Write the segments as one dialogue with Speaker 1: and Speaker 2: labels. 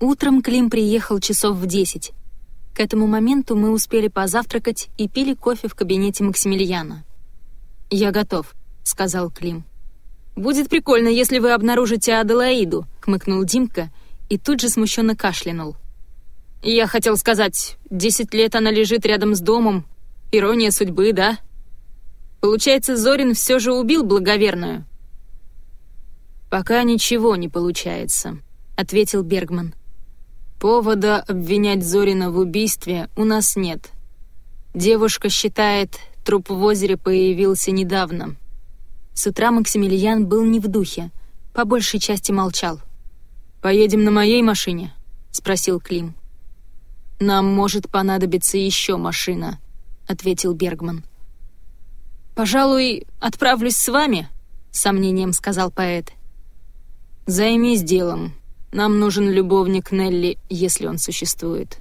Speaker 1: Утром Клим приехал часов в десять. К этому моменту мы успели позавтракать и пили кофе в кабинете Максимилиана. «Я готов», — сказал Клим. «Будет прикольно, если вы обнаружите Аделаиду», — хмыкнул Димка и тут же смущенно кашлянул. «Я хотел сказать, десять лет она лежит рядом с домом. Ирония судьбы, да? Получается, Зорин все же убил благоверную?» «Пока ничего не получается», — ответил Бергман. «Повода обвинять Зорина в убийстве у нас нет. Девушка считает, труп в озере появился недавно». С утра Максимилиан был не в духе, по большей части молчал. «Поедем на моей машине?» — спросил Клим. «Нам может понадобиться еще машина», — ответил Бергман. «Пожалуй, отправлюсь с вами», — сомнением сказал поэт. «Займись делом. Нам нужен любовник Нелли, если он существует».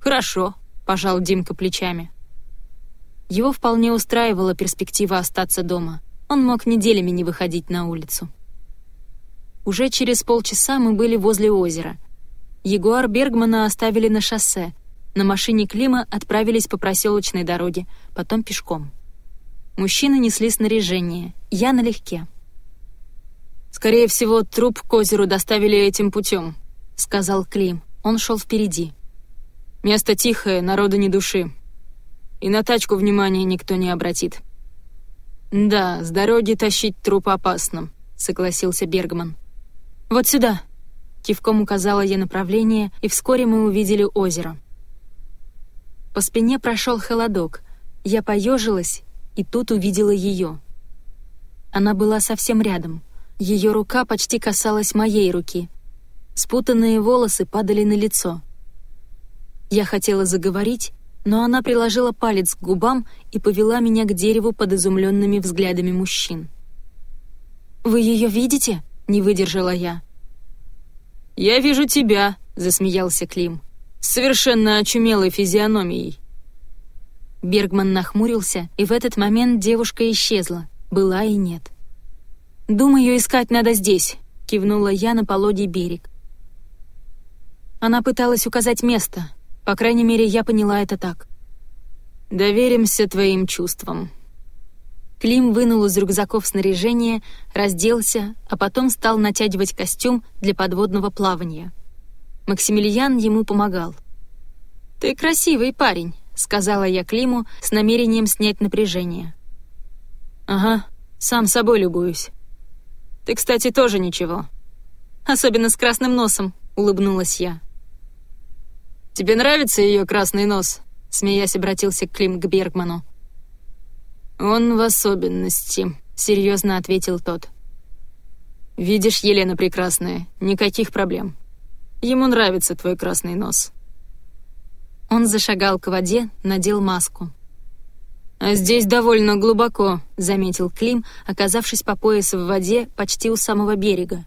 Speaker 1: «Хорошо», — пожал Димка плечами. Его вполне устраивала перспектива остаться дома. Он мог неделями не выходить на улицу. Уже через полчаса мы были возле озера. Ягуар Бергмана оставили на шоссе. На машине Клима отправились по проселочной дороге, потом пешком. Мужчины несли снаряжение, я налегке. «Скорее всего, труп к озеру доставили этим путем», — сказал Клим. Он шел впереди. «Место тихое, народу не души. И на тачку внимания никто не обратит». «Да, с дороги тащить труп опасно», — согласился Бергман. «Вот сюда», — кивком указала я направление, и вскоре мы увидели озеро. По спине прошел холодок. Я поежилась, и тут увидела ее. Она была совсем рядом — ее рука почти касалась моей руки. Спутанные волосы падали на лицо. Я хотела заговорить, но она приложила палец к губам и повела меня к дереву под изумленными взглядами мужчин. «Вы ее видите?» — не выдержала я. «Я вижу тебя», — засмеялся Клим. «С совершенно очумелой физиономией». Бергман нахмурился, и в этот момент девушка исчезла, была и нет. «Думаю, искать надо здесь», — кивнула я на пологий берег. Она пыталась указать место. По крайней мере, я поняла это так. «Доверимся твоим чувствам». Клим вынул из рюкзаков снаряжение, разделся, а потом стал натягивать костюм для подводного плавания. Максимилиан ему помогал. «Ты красивый парень», — сказала я Климу с намерением снять напряжение. «Ага, сам собой любуюсь». Ты, кстати, тоже ничего. Особенно с красным носом», — улыбнулась я. «Тебе нравится ее красный нос?» — смеясь обратился Клим к Бергману. «Он в особенности», — серьезно ответил тот. «Видишь, Елена Прекрасная, никаких проблем. Ему нравится твой красный нос». Он зашагал к воде, надел маску. «А здесь довольно глубоко», — заметил Клим, оказавшись по пояс в воде почти у самого берега.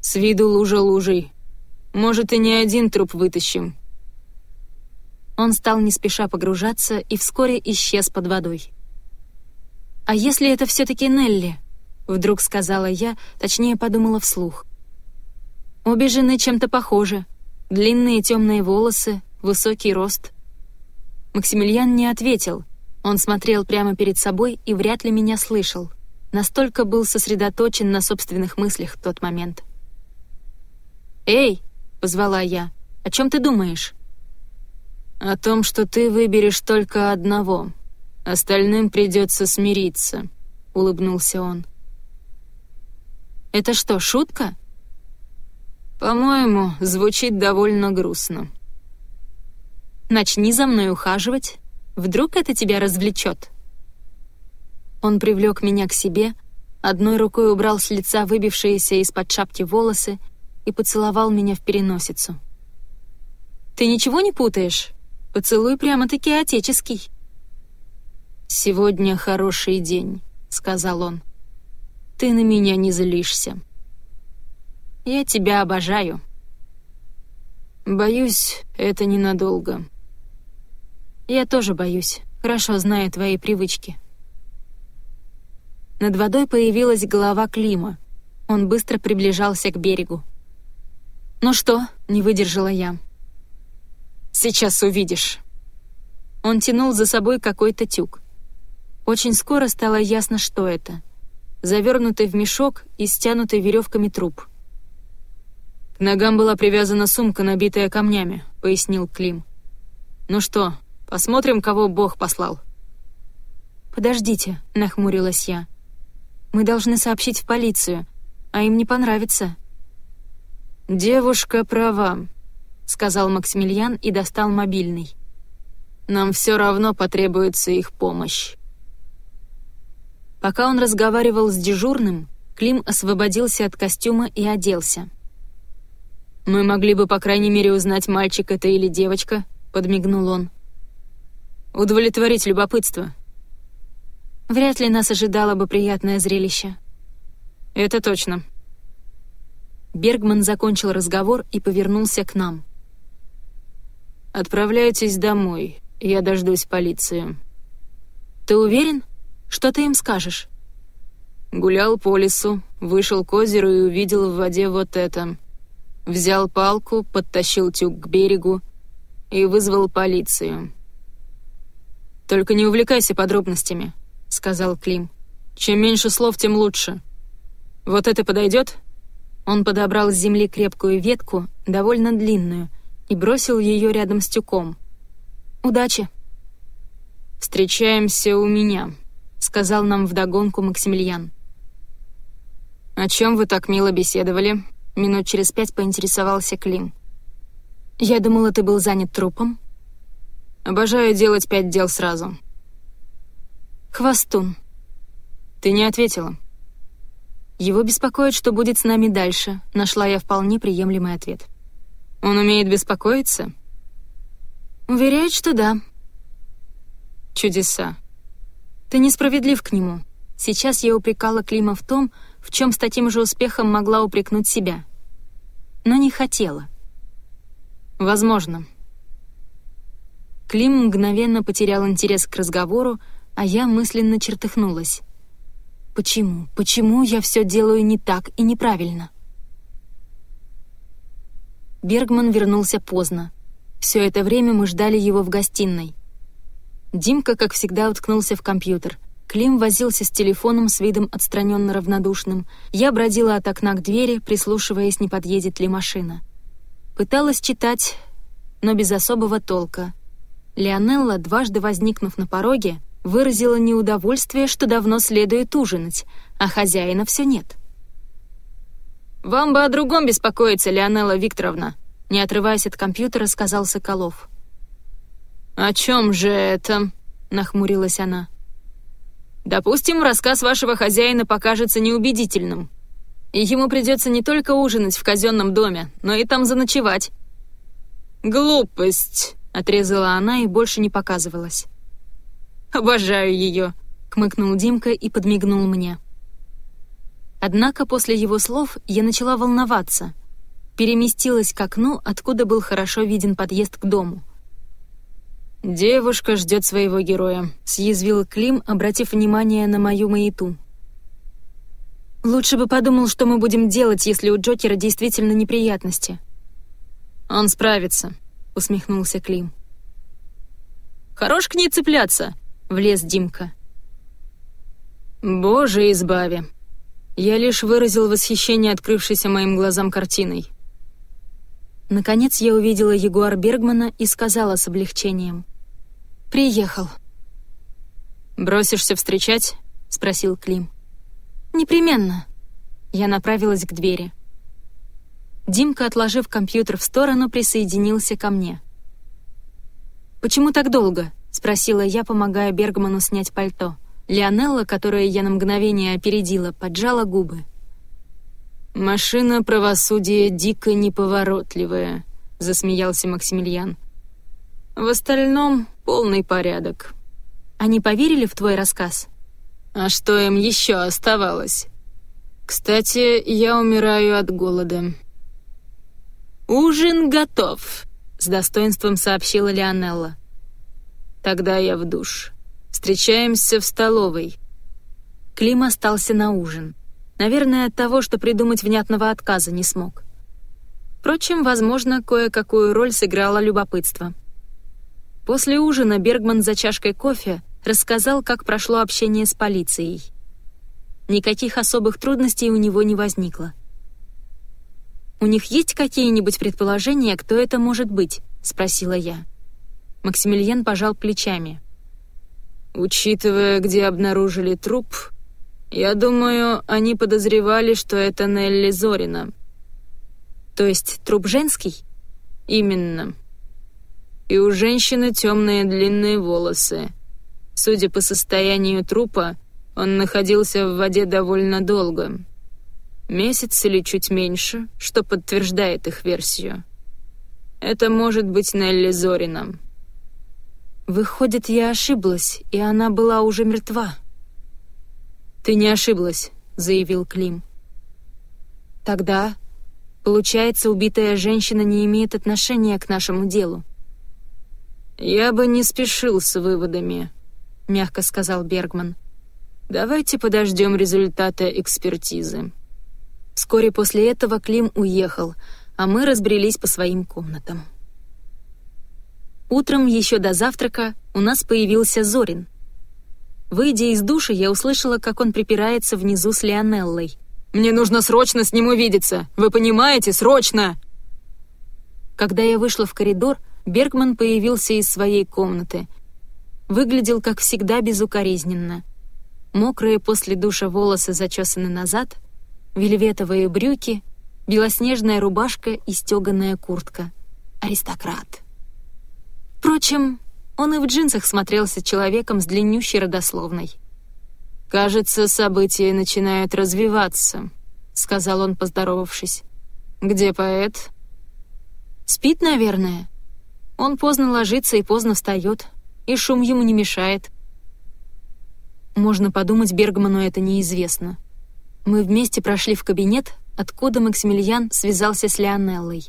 Speaker 1: «С виду лужа лужей. Может, и не один труп вытащим». Он стал не спеша погружаться и вскоре исчез под водой. «А если это все-таки Нелли?» — вдруг сказала я, точнее подумала вслух. Обе жены чем-то похожи. Длинные темные волосы, высокий рост. Максимилиан не ответил. Он смотрел прямо перед собой и вряд ли меня слышал. Настолько был сосредоточен на собственных мыслях в тот момент. «Эй!» — позвала я. «О чем ты думаешь?» «О том, что ты выберешь только одного. Остальным придется смириться», — улыбнулся он. «Это что, шутка?» «По-моему, звучит довольно грустно», Начни за мной ухаживать. Вдруг это тебя развлечет?» Он привлек меня к себе, одной рукой убрал с лица выбившиеся из-под шапки волосы и поцеловал меня в переносицу. «Ты ничего не путаешь? Поцелуй прямо-таки отеческий». «Сегодня хороший день», — сказал он. «Ты на меня не злишься». «Я тебя обожаю». «Боюсь, это ненадолго», я тоже боюсь, хорошо зная твои привычки. Над водой появилась голова Клима. Он быстро приближался к берегу. «Ну что?» — не выдержала я.
Speaker 2: «Сейчас увидишь».
Speaker 1: Он тянул за собой какой-то тюк. Очень скоро стало ясно, что это. Завернутый в мешок и стянутый веревками труп.
Speaker 2: «К ногам была привязана сумка, набитая камнями», — пояснил Клим. «Ну что, посмотрим, кого Бог послал».
Speaker 1: «Подождите», — нахмурилась я. «Мы должны сообщить в полицию, а им не понравится».
Speaker 2: «Девушка права», — сказал Максимилиан и достал мобильный. «Нам все равно потребуется их помощь».
Speaker 1: Пока он разговаривал с дежурным, Клим освободился от костюма и оделся.
Speaker 2: «Мы могли бы, по крайней мере, узнать, мальчик это или девочка», — подмигнул он. «Удовлетворить любопытство».
Speaker 1: Вряд ли нас ожидало бы приятное зрелище.
Speaker 2: «Это точно».
Speaker 1: Бергман закончил разговор и повернулся к нам.
Speaker 2: «Отправляйтесь домой, я дождусь полицию».
Speaker 1: «Ты уверен?» Что ты им скажешь?»
Speaker 2: Гулял по лесу, вышел к озеру и увидел в воде вот это. Взял палку, подтащил тюк к берегу и вызвал полицию. «Только не увлекайся подробностями», — сказал Клим. «Чем меньше слов, тем лучше. Вот это подойдет?»
Speaker 1: Он подобрал с земли крепкую ветку, довольно длинную, и бросил ее рядом с тюком. «Удачи!»
Speaker 2: «Встречаемся у меня», сказал нам вдогонку Максимилиан. «О чем вы так мило беседовали?» Минут через пять поинтересовался Клим.
Speaker 1: «Я думала, ты был занят трупом».
Speaker 2: «Обожаю делать пять дел сразу».
Speaker 1: «Хвостун».
Speaker 2: «Ты не ответила».
Speaker 1: «Его беспокоит, что будет с нами дальше», — нашла я вполне приемлемый ответ.
Speaker 2: «Он умеет беспокоиться?»
Speaker 1: «Уверяет, что да».
Speaker 2: «Чудеса.
Speaker 1: Ты несправедлив к нему. Сейчас я упрекала Клима в том, в чем с таким же успехом могла упрекнуть себя. Но не хотела.
Speaker 2: Возможно.
Speaker 1: Клим мгновенно потерял интерес к разговору, а я мысленно чертыхнулась. Почему? Почему я все делаю не так и неправильно? Бергман вернулся поздно. Все это время мы ждали его в гостиной. Димка, как всегда, уткнулся в компьютер. Клим возился с телефоном с видом отстраненно равнодушным. Я бродила от окна к двери, прислушиваясь, не подъедет ли машина. Пыталась читать, но без особого толка. Леонелла, дважды возникнув на пороге, выразила неудовольствие, что давно следует ужинать, а хозяина все нет.
Speaker 2: «Вам бы о другом беспокоиться, Леонелла Викторовна», не отрываясь от компьютера, сказал Соколов. «О чем же это?» — нахмурилась она. «Допустим, рассказ вашего хозяина покажется неубедительным, и ему придется не только ужинать в казенном доме, но и там заночевать». «Глупость!» — отрезала она и больше не показывалась. «Обожаю ее!» — кмыкнул Димка и подмигнул мне.
Speaker 1: Однако после его слов я начала волноваться. Переместилась к окну, откуда был хорошо виден подъезд к дому —
Speaker 2: «Девушка ждет своего героя», — съязвил Клим, обратив внимание на мою маяту.
Speaker 1: «Лучше бы подумал, что мы будем делать, если у Джокера действительно неприятности».
Speaker 2: «Он справится», — усмехнулся Клим. «Хорош к ней цепляться», — влез Димка. «Боже, избави!» Я лишь выразил восхищение открывшейся моим глазам картиной.
Speaker 1: Наконец я увидела Егуар Бергмана и сказала с облегчением. «Приехал».
Speaker 2: «Бросишься встречать?» — спросил Клим.
Speaker 1: «Непременно». Я направилась к двери. Димка, отложив компьютер в сторону, присоединился ко мне. «Почему так долго?» — спросила я, помогая Бергману снять пальто. Леонелла, которую я на мгновение опередила, поджала губы.
Speaker 2: «Машина правосудия дико неповоротливая», — засмеялся Максимилиан. «В остальном полный порядок.
Speaker 1: Они поверили в твой рассказ?
Speaker 2: А что им еще оставалось? Кстати, я умираю от голода. «Ужин готов», — с достоинством сообщила Леонелла. «Тогда я в душ. Встречаемся в столовой».
Speaker 1: Клим остался на ужин. Наверное, от того, что придумать внятного отказа не смог. Впрочем, возможно, кое-какую роль сыграло любопытство. После ужина Бергман за чашкой кофе рассказал, как прошло общение с полицией. Никаких особых трудностей у него не возникло. «У них есть какие-нибудь предположения, кто это может быть?» — спросила я. Максимилиан пожал плечами.
Speaker 2: «Учитывая, где обнаружили труп, я думаю, они подозревали, что это Нелли Зорина».
Speaker 1: «То есть труп женский?»
Speaker 2: «Именно. И у женщины темные длинные волосы. Судя по состоянию трупа, он находился в воде довольно долго. Месяц или чуть меньше, что подтверждает их версию. Это может быть Нелли Зорина».
Speaker 1: «Выходит, я ошиблась, и она была уже мертва».
Speaker 2: «Ты не ошиблась», — заявил Клим.
Speaker 1: «Тогда, получается, убитая женщина не имеет отношения к нашему делу».
Speaker 2: «Я бы не спешил с выводами», — мягко сказал Бергман. «Давайте подождем результата экспертизы».
Speaker 1: Вскоре после этого Клим уехал, а мы разбрелись по своим комнатам. Утром, еще до завтрака, у нас появился Зорин. Выйдя из душа, я услышала, как он припирается внизу с Лионеллой.
Speaker 2: «Мне нужно срочно с ним увидеться! Вы понимаете, срочно!»
Speaker 1: Когда я вышла в коридор, Бергман появился из своей комнаты. Выглядел, как всегда, безукоризненно. Мокрые после душа волосы зачесаны назад, вельветовые брюки, белоснежная рубашка и стеганая куртка. Аристократ. Впрочем, он и в джинсах смотрелся человеком с длиннющей родословной.
Speaker 2: «Кажется, события начинают развиваться», — сказал он, поздоровавшись. «Где поэт?»
Speaker 1: «Спит, наверное. Он поздно ложится и поздно встает, и шум ему не мешает». Можно подумать, Бергману это неизвестно. Мы вместе прошли в кабинет, откуда Максимилиан связался с Леонеллой.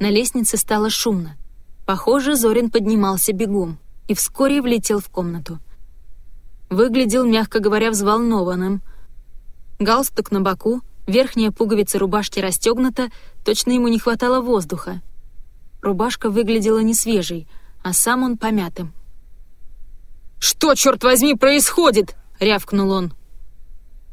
Speaker 1: На лестнице стало шумно. Похоже, Зорин поднимался бегом и вскоре влетел в комнату. Выглядел, мягко говоря, взволнованным. Галстук на боку, верхняя пуговица рубашки расстегнута, точно ему не хватало воздуха. Рубашка выглядела не свежей, а сам он помятым.
Speaker 2: «Что, черт возьми, происходит?» — рявкнул он.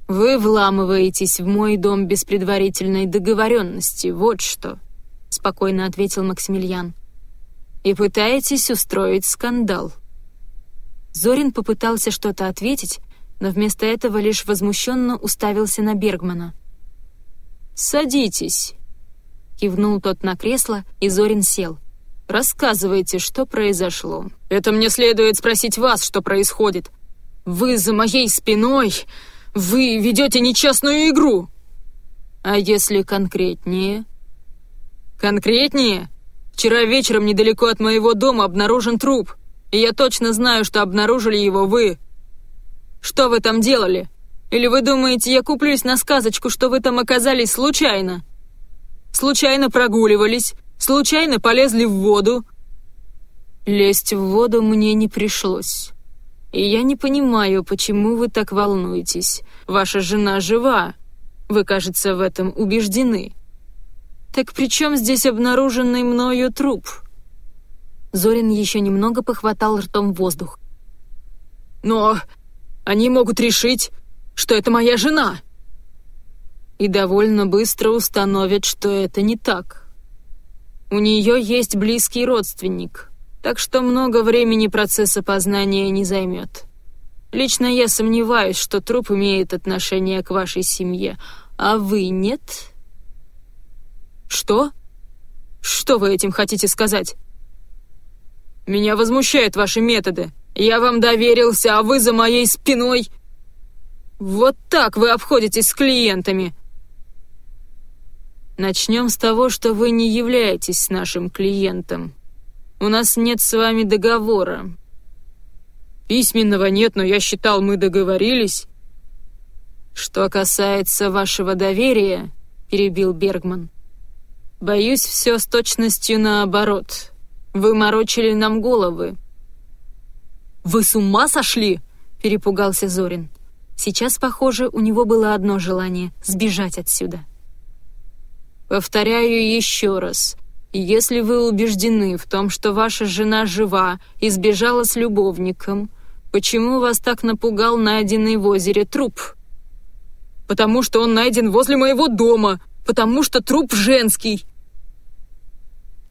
Speaker 2: «Вы вламываетесь в мой дом без предварительной договоренности, вот что», — спокойно ответил Максимилиан и пытаетесь устроить скандал».
Speaker 1: Зорин попытался что-то ответить, но вместо этого лишь возмущенно уставился на Бергмана.
Speaker 2: «Садитесь», — кивнул тот на кресло, и Зорин сел. «Рассказывайте, что произошло». «Это мне следует спросить вас, что происходит. Вы за моей спиной... Вы ведете нечестную игру!» «А если конкретнее?» «Конкретнее? Вчера вечером недалеко от моего дома обнаружен труп, и я точно знаю, что обнаружили его вы. Что вы там делали? Или вы думаете, я куплюсь на сказочку, что вы там оказались случайно? Случайно прогуливались, случайно полезли в воду. Лезть в воду мне не пришлось. И я не понимаю, почему вы так волнуетесь. Ваша жена жива. Вы, кажется, в этом убеждены. «Так при чем здесь обнаруженный мною труп?»
Speaker 1: Зорин еще немного похватал ртом воздух.
Speaker 2: «Но они могут решить, что это моя жена!» И довольно быстро установят, что это не так. У нее есть близкий родственник, так что много времени процесс опознания не займет. Лично я сомневаюсь, что труп имеет отношение к вашей семье, а вы нет?» «Что? Что вы этим хотите сказать?» «Меня возмущают ваши методы. Я вам доверился, а вы за моей спиной...» «Вот так вы обходитесь с клиентами!» «Начнем с того, что вы не являетесь нашим клиентом. У нас нет с вами договора». «Письменного нет, но я считал, мы договорились». «Что касается вашего доверия», — перебил Бергман, Боюсь, все с точностью наоборот. Вы морочили нам головы». «Вы с ума сошли?» — перепугался Зорин. Сейчас, похоже, у него было одно желание — сбежать отсюда. Повторяю еще раз. Если вы убеждены в том, что ваша жена жива и сбежала с любовником, почему вас так напугал найденный в озере труп? Потому что он найден возле моего дома, потому что труп женский.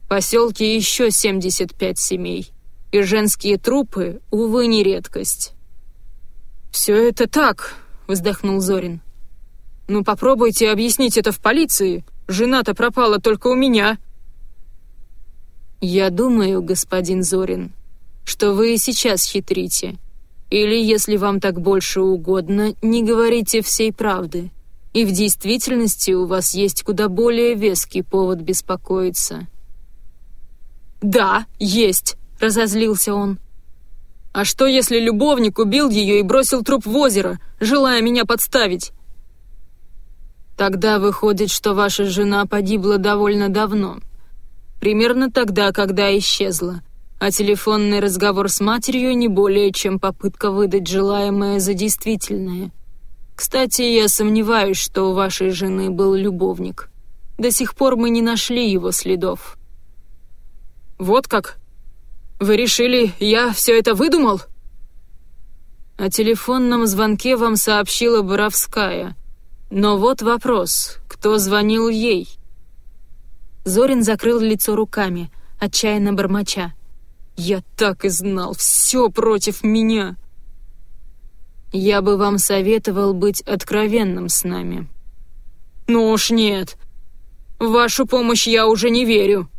Speaker 2: В поселке еще 75 семей, и женские трупы, увы, не редкость. «Все это так», — вздохнул Зорин. «Ну попробуйте объяснить это в полиции. Жена-то пропала только у меня». «Я думаю, господин Зорин, что вы сейчас хитрите. Или, если вам так больше угодно, не говорите всей правды. И в действительности у вас есть куда более веский повод беспокоиться». «Да, есть», — разозлился он. «А что, если любовник убил ее и бросил труп в озеро, желая меня подставить?» «Тогда выходит, что ваша жена погибла довольно давно», Примерно тогда, когда исчезла. А телефонный разговор с матерью не более чем попытка выдать желаемое за действительное. Кстати, я сомневаюсь, что у вашей жены был любовник. До сих пор мы не нашли его следов. Вот как? Вы решили, я все это выдумал? О телефонном звонке вам сообщила Боровская. Но вот вопрос, кто звонил ей? Зорин закрыл лицо руками, отчаянно бормоча. «Я так и знал, все против меня!» «Я бы вам советовал быть откровенным с нами». «Ну уж нет. В вашу помощь я уже не верю».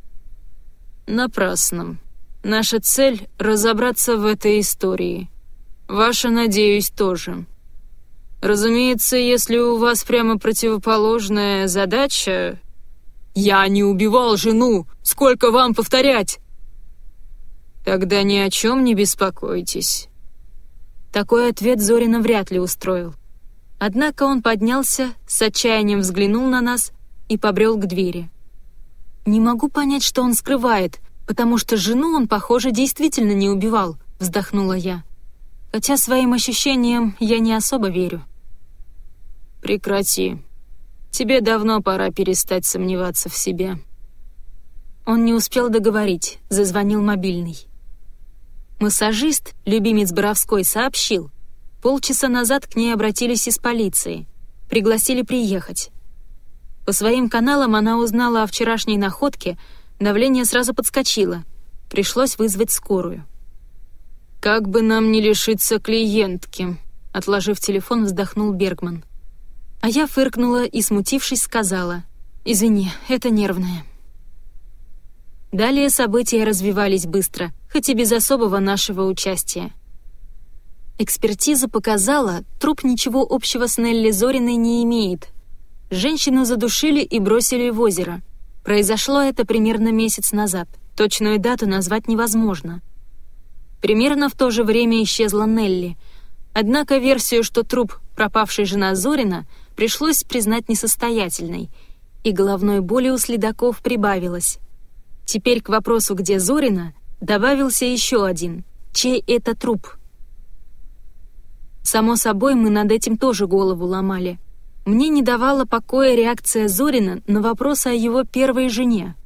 Speaker 2: «Напрасно. Наша цель — разобраться в этой истории. Ваша, надеюсь, тоже». Разумеется, если у вас прямо противоположная задача, «Я не убивал жену! Сколько вам повторять?» «Тогда ни о чем не беспокойтесь». Такой ответ Зорина вряд ли устроил. Однако он поднялся, с отчаянием взглянул на нас и побрел к двери. «Не могу понять, что он скрывает, потому что жену он, похоже, действительно не убивал», — вздохнула я. «Хотя своим ощущениям я не особо верю». «Прекрати», Тебе давно пора перестать сомневаться в себе». Он не успел договорить, зазвонил мобильный. Массажист, любимец Боровской, сообщил. Полчаса назад к ней обратились из полиции. Пригласили приехать. По своим каналам она узнала о вчерашней находке, давление сразу подскочило. Пришлось вызвать скорую. «Как бы нам не лишиться клиентки», — отложив телефон, вздохнул Бергман. А я фыркнула и, смутившись, сказала, «Извини, это нервное». Далее события развивались быстро, хоть и без особого нашего участия. Экспертиза показала, труп ничего общего с Нелли Зориной не имеет. Женщину задушили и бросили в озеро. Произошло это примерно месяц назад. Точную дату назвать невозможно. Примерно в то же время исчезла Нелли. Однако версию, что труп пропавшей жена Зорина — пришлось признать несостоятельной, и головной боли у следаков прибавилось. Теперь к вопросу, где Зорина, добавился еще один. Чей это труп? Само собой, мы над этим тоже голову ломали. Мне не давала покоя реакция Зорина на вопрос о его первой жене.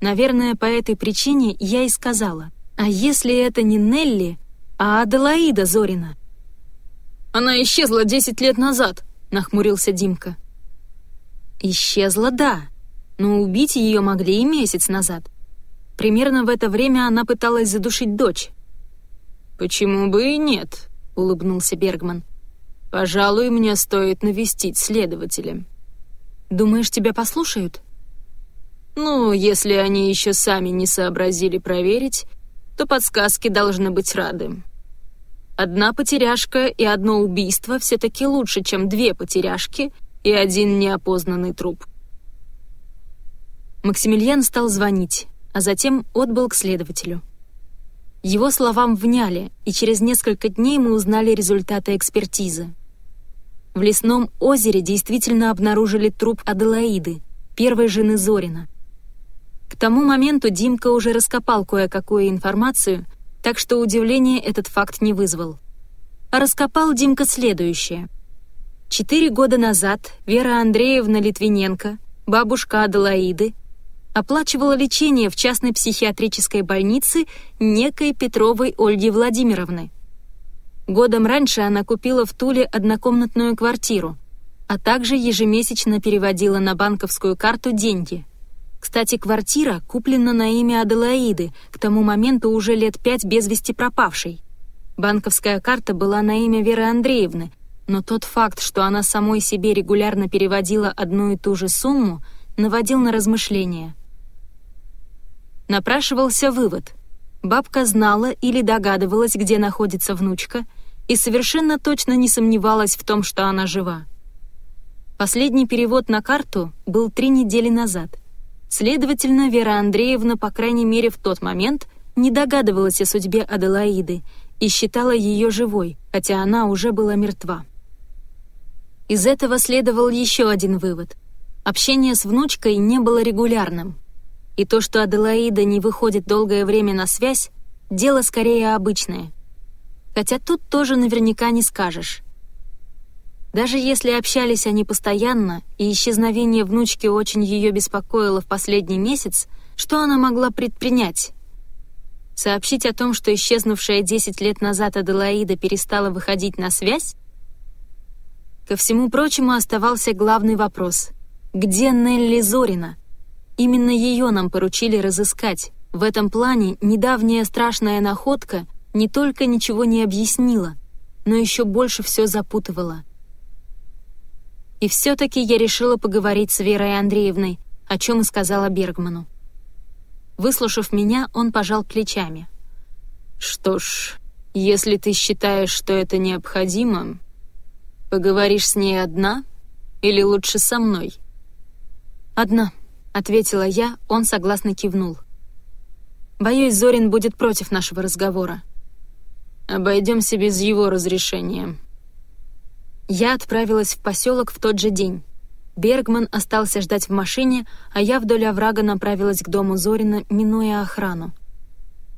Speaker 2: Наверное, по этой причине я и сказала, а если это не Нелли, а Аделаида Зорина? Она исчезла десять лет назад, — нахмурился Димка. «Исчезла, да, но убить ее могли и месяц назад. Примерно в это время она пыталась задушить дочь». «Почему бы и нет?» — улыбнулся Бергман. «Пожалуй, мне стоит навестить следователя». «Думаешь, тебя послушают?» «Ну, если они еще сами не сообразили проверить, то подсказки должны быть рады». Одна потеряшка и одно убийство все-таки лучше, чем две потеряшки и один неопознанный труп. Максимилиан стал звонить, а затем отбыл к следователю. Его словам вняли, и через несколько дней мы узнали результаты экспертизы. В лесном озере действительно обнаружили труп Аделаиды, первой жены Зорина. К тому моменту Димка уже раскопал кое-какую информацию, так что удивление этот факт не вызвал. Раскопал Димка следующее. Четыре года назад Вера Андреевна Литвиненко
Speaker 1: бабушка Аделаиды, оплачивала лечение в частной психиатрической больнице некой Петровой Ольги Владимировны. Годом раньше она купила в Туле однокомнатную квартиру, а также ежемесячно переводила на банковскую карту деньги. Кстати, квартира куплена на имя Аделаиды, к тому моменту уже лет пять без вести пропавшей. Банковская карта была на имя Веры Андреевны, но тот факт, что она самой себе регулярно переводила одну и ту же сумму, наводил на размышления. Напрашивался вывод. Бабка знала или догадывалась, где находится внучка, и совершенно точно не сомневалась в том, что она жива. Последний перевод на карту был три недели назад. Следовательно, Вера Андреевна, по крайней мере в тот момент, не догадывалась о судьбе Аделаиды и считала ее живой, хотя она уже была мертва. Из этого следовал еще один вывод. Общение с внучкой не было регулярным. И то, что Аделаида не выходит долгое время на связь, дело скорее обычное хотя тут тоже наверняка не скажешь. Даже если общались они постоянно, и исчезновение внучки очень ее беспокоило в последний месяц, что она могла предпринять? Сообщить о том, что исчезнувшая 10 лет назад Аделаида перестала выходить на связь? Ко всему прочему оставался главный вопрос. Где Нелли Зорина? Именно ее нам поручили разыскать. В этом плане недавняя страшная находка не только ничего не объяснила, но еще больше все запутывала. И все-таки я решила поговорить с Верой Андреевной, о чем и сказала Бергману. Выслушав меня, он пожал плечами. «Что ж, если ты считаешь, что это необходимо, поговоришь с ней одна или лучше со мной?» «Одна», — ответила я, он согласно кивнул. «Боюсь, Зорин будет против нашего разговора. Обойдемся без его разрешения. Я отправилась в поселок в тот же день. Бергман остался ждать в машине, а я вдоль оврага направилась к дому Зорина, минуя охрану.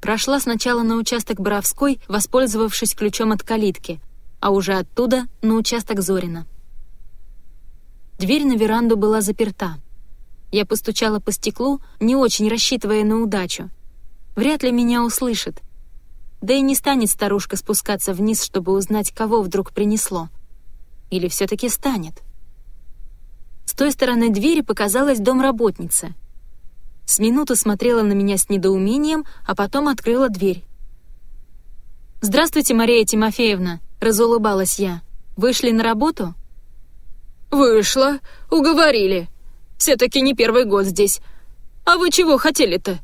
Speaker 1: Прошла сначала на участок Боровской, воспользовавшись ключом от калитки, а уже оттуда — на участок Зорина. Дверь на веранду была заперта. Я постучала по стеклу, не очень рассчитывая на удачу. Вряд ли меня услышат. Да и не станет старушка спускаться вниз, чтобы узнать, кого вдруг принесло. Или все-таки станет? С той стороны двери показалась домработница. С минуту смотрела на меня с недоумением, а потом открыла дверь. «Здравствуйте, Мария Тимофеевна!» — разулыбалась я. «Вышли на работу?»
Speaker 2: «Вышла. Уговорили. Все-таки не первый год здесь. А вы чего хотели-то?»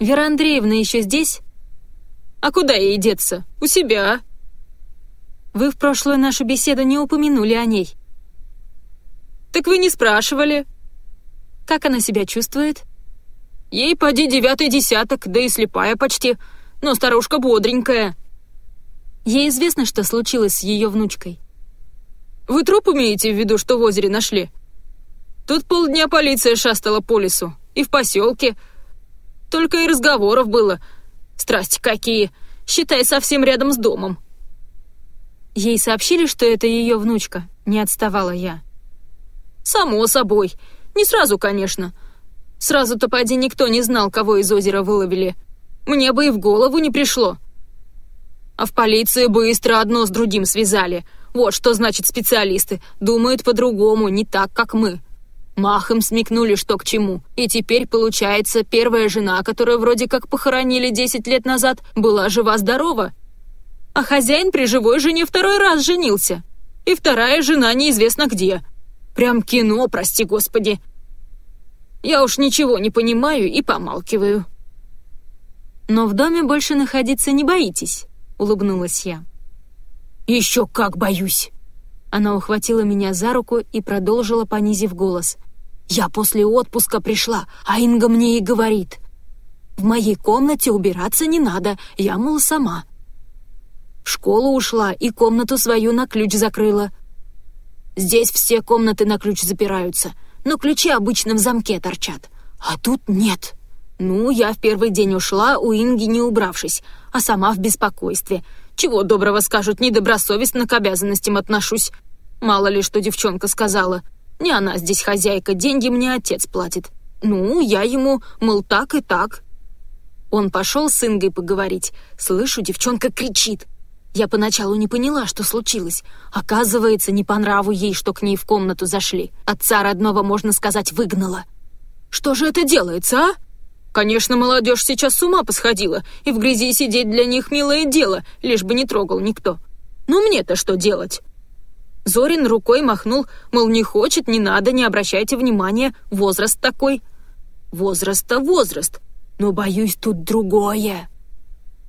Speaker 1: «Вера Андреевна еще здесь?»
Speaker 2: А куда ей деться? У себя.
Speaker 1: Вы в прошлую нашу беседу не упомянули о ней.
Speaker 2: Так вы не спрашивали.
Speaker 1: Как она себя чувствует?
Speaker 2: Ей поди девятый десяток, да и слепая почти, но старушка бодренькая.
Speaker 1: Ей известно, что случилось с ее внучкой.
Speaker 2: Вы труп имеете в виду, что в озере нашли? Тут полдня полиция шастала по лесу, и в поселке. Только и разговоров было — Страсти какие! Считай, совсем рядом с домом!»
Speaker 1: Ей сообщили, что это ее внучка, не отставала я.
Speaker 2: «Само собой. Не сразу, конечно. Сразу-то поди никто не знал, кого из озера выловили. Мне бы и в голову не пришло. А в полиции быстро одно с другим связали. Вот что значит специалисты. Думают по-другому, не так, как мы. Махом смекнули, что к чему. И теперь, получается, первая жена, которую вроде как похоронили 10 лет назад, была жива-здорова. А хозяин при живой жене второй раз женился. И вторая жена неизвестно где. Прям кино, прости господи. Я уж ничего не понимаю и помалкиваю.
Speaker 1: «Но в доме больше находиться не боитесь», — улыбнулась я.
Speaker 2: «Еще как боюсь!»
Speaker 1: Она ухватила меня за руку и продолжила, понизив голос. Я после отпуска пришла, а Инга мне и говорит. В моей комнате убираться не надо, я, мол, сама. В школу ушла и комнату свою на ключ закрыла. Здесь все комнаты на ключ запираются, но ключи обычно в замке торчат. А тут нет. Ну, я в первый день ушла, у Инги не убравшись, а сама в беспокойстве. Чего доброго скажут, недобросовестно к обязанностям отношусь. Мало ли, что девчонка сказала —
Speaker 2: Не она здесь хозяйка, деньги мне отец платит. Ну, я ему, мол, так и так. Он пошел с Ингой поговорить. Слышу, девчонка кричит. Я поначалу не поняла, что случилось. Оказывается, не по нраву ей, что к ней в комнату зашли. Отца родного, можно сказать, выгнала. Что же это делается, а? Конечно, молодежь сейчас с ума посходила, и в грязи сидеть для них милое дело, лишь бы не трогал никто. Но мне-то что делать? Зорин рукой махнул, мол, не хочет, не надо, не обращайте внимания, возраст такой. Возраст-то возраст, но, боюсь, тут другое.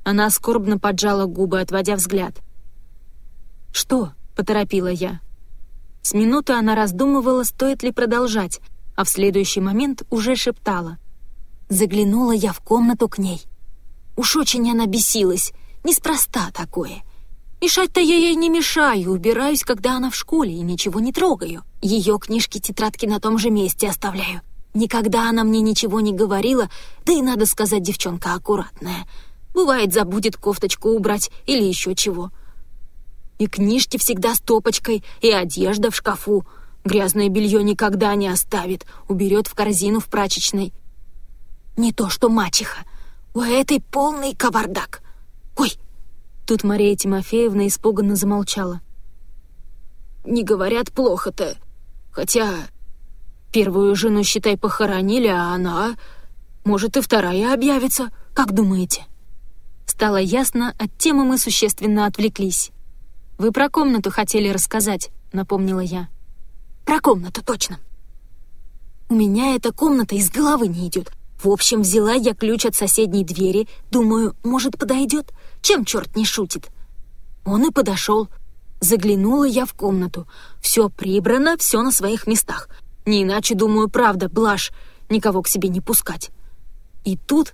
Speaker 2: Она скорбно поджала губы, отводя взгляд. «Что?» — поторопила я. С минуты она раздумывала, стоит ли продолжать, а в следующий момент уже шептала. Заглянула я в комнату к ней. Уж очень она бесилась, неспроста такое. Мешать-то я ей не мешаю, убираюсь, когда она в школе, и ничего не трогаю. Ее книжки-тетрадки на том же месте оставляю. Никогда она мне ничего не говорила, да и, надо сказать, девчонка аккуратная. Бывает, забудет кофточку убрать или еще чего. И книжки всегда с топочкой, и одежда в шкафу. Грязное белье никогда не оставит, уберет в корзину в прачечной. Не то что мачеха. У этой полный кавардак. Ой, Тут Мария Тимофеевна испуганно замолчала. «Не говорят плохо-то. Хотя первую жену, считай, похоронили, а она... Может, и вторая объявится, как думаете?» Стало ясно, от темы мы существенно отвлеклись. «Вы про комнату хотели рассказать», — напомнила я. «Про комнату, точно. У меня эта комната из головы не идет. В общем, взяла я ключ от соседней двери, думаю, может, подойдет. Чем черт не шутит? Он и подошел. Заглянула я в комнату. Все прибрано, все на своих местах. Не иначе, думаю, правда, блажь, никого к себе не пускать. И тут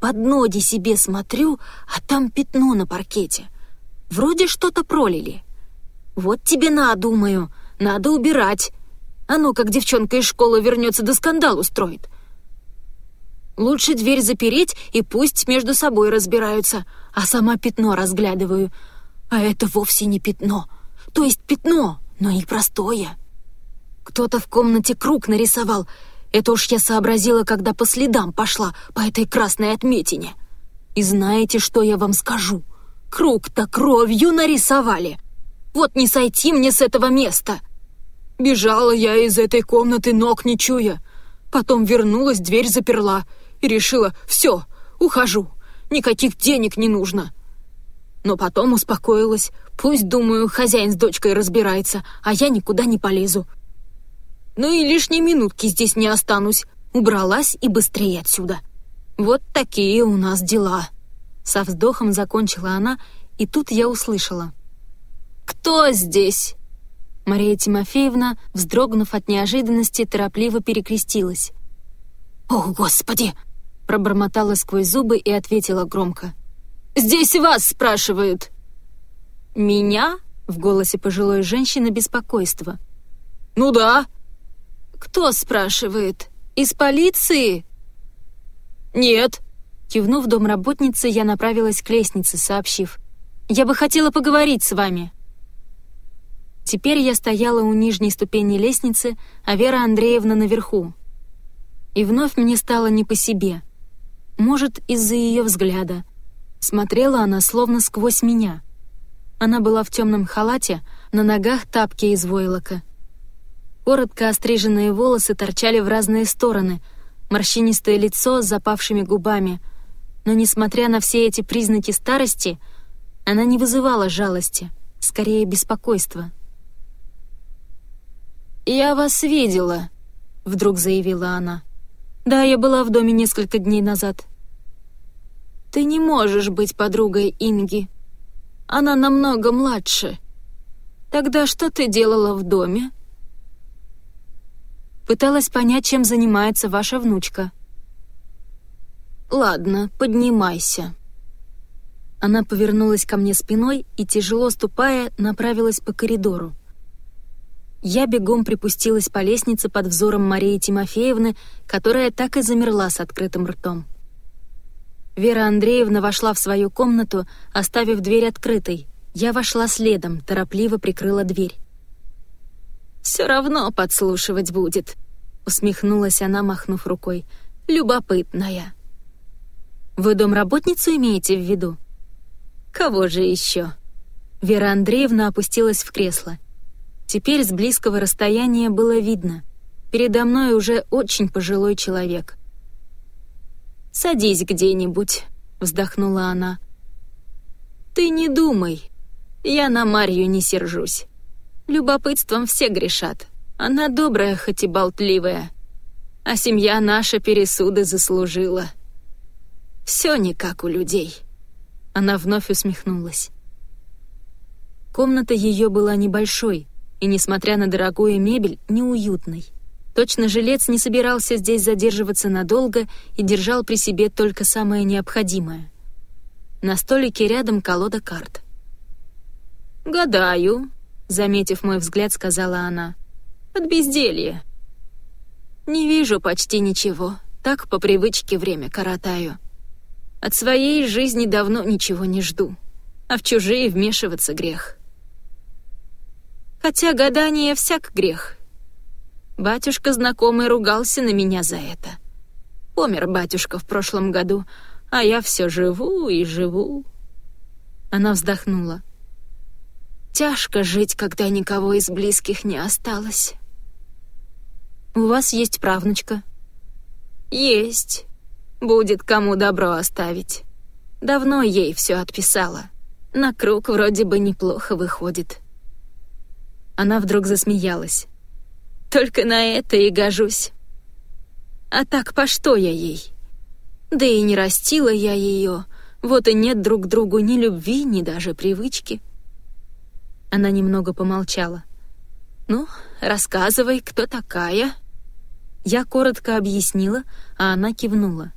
Speaker 2: под ноги себе смотрю, а там пятно на паркете. Вроде что-то пролили. Вот тебе на, думаю, надо убирать. А ну, как девчонка из школы вернется, да скандал устроит. Лучше дверь запереть и пусть между собой разбираются, а сама пятно разглядываю. А это вовсе не пятно. То есть пятно, но не простое. Кто-то в комнате круг нарисовал. Это уж я сообразила, когда по следам пошла по этой красной отметине. И знаете, что я вам скажу? Круг-то кровью нарисовали. Вот не сойти мне с этого места. Бежала я из этой комнаты, ног не чуя. Потом вернулась, дверь заперла — и решила «все, ухожу, никаких денег не нужно». Но потом успокоилась. Пусть, думаю, хозяин с дочкой разбирается, а я никуда не полезу. Ну и лишней минутки здесь не останусь. Убралась и быстрее отсюда. Вот такие у нас дела. Со вздохом закончила она, и тут я услышала. «Кто здесь?» Мария Тимофеевна, вздрогнув от неожиданности, торопливо перекрестилась. «О, Господи!» — пробормотала сквозь зубы и ответила громко. «Здесь вас спрашивают!» «Меня?» — в голосе пожилой женщины беспокойство. «Ну да». «Кто спрашивает? Из полиции?» «Нет». Кивнув домработнице, я направилась к лестнице, сообщив. «Я бы хотела поговорить с вами». Теперь я стояла у нижней ступени лестницы, а Вера Андреевна наверху, и вновь мне стало не по себе. Может, из-за ее взгляда. Смотрела она словно сквозь меня. Она была в темном халате, на ногах тапки из войлока. Коротко остриженные волосы торчали в разные стороны, морщинистое лицо с запавшими губами. Но, несмотря на все эти признаки старости, она не вызывала жалости, скорее беспокойства. «Я вас видела», — вдруг заявила она. Да, я была в доме несколько дней назад. Ты не можешь быть подругой Инги. Она намного младше. Тогда что ты делала в доме? Пыталась понять, чем занимается ваша внучка. Ладно, поднимайся. Она повернулась ко мне спиной и, тяжело ступая, направилась по коридору. Я бегом припустилась по лестнице под взором Марии Тимофеевны, которая так и замерла с открытым ртом. Вера Андреевна вошла в свою комнату, оставив дверь открытой. Я вошла следом, торопливо прикрыла дверь. Все равно подслушивать будет», — усмехнулась она, махнув рукой. «Любопытная».
Speaker 1: «Вы домработницу имеете в виду?»
Speaker 2: «Кого же еще?»
Speaker 1: Вера Андреевна опустилась в кресло. Теперь с близкого расстояния было видно. Передо мной уже очень пожилой человек.
Speaker 2: «Садись где-нибудь», — вздохнула она. «Ты не думай. Я на Марью не сержусь. Любопытством все грешат. Она добрая, хоть и болтливая. А семья наша пересуды заслужила. Все не как у людей».
Speaker 1: Она вновь усмехнулась. Комната ее была небольшой и, несмотря на дорогую мебель, неуютной. Точно жилец не собирался здесь задерживаться надолго и держал при себе только самое необходимое. На столике рядом колода карт.
Speaker 2: «Гадаю», заметив мой взгляд, сказала она. «От безделья. Не вижу почти ничего, так по привычке время коротаю. От своей жизни давно ничего не жду, а в чужие вмешиваться грех. Хотя гадание всяк грех. Батюшка знакомый ругался на меня за это. Помер батюшка в прошлом году, а я все живу и живу».
Speaker 1: Она вздохнула.
Speaker 2: Тяжко жить, когда никого из близких не осталось.
Speaker 1: У вас есть правнучка?
Speaker 2: Есть. Будет кому добро оставить. Давно ей все отписала. На круг вроде бы неплохо выходит.
Speaker 1: Она вдруг засмеялась.
Speaker 2: Только на это и гожусь. А так по что я ей? Да и не растила я ее. Вот и нет друг другу ни любви, ни даже привычки.
Speaker 1: Она немного помолчала.
Speaker 2: «Ну, рассказывай, кто такая?»
Speaker 1: Я коротко объяснила, а она кивнула.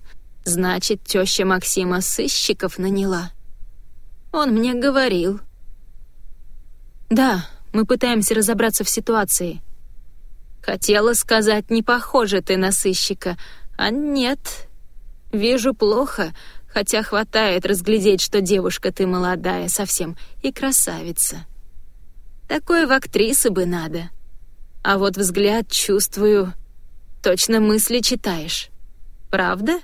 Speaker 2: «Значит, теща Максима сыщиков наняла?» «Он мне говорил».
Speaker 1: «Да, мы пытаемся разобраться в ситуации».
Speaker 2: «Хотела сказать, не похоже ты на сыщика, а нет. Вижу плохо, хотя хватает разглядеть, что девушка ты молодая совсем и красавица». Такой в актрисы бы надо. А вот взгляд чувствую, точно мысли читаешь. Правда?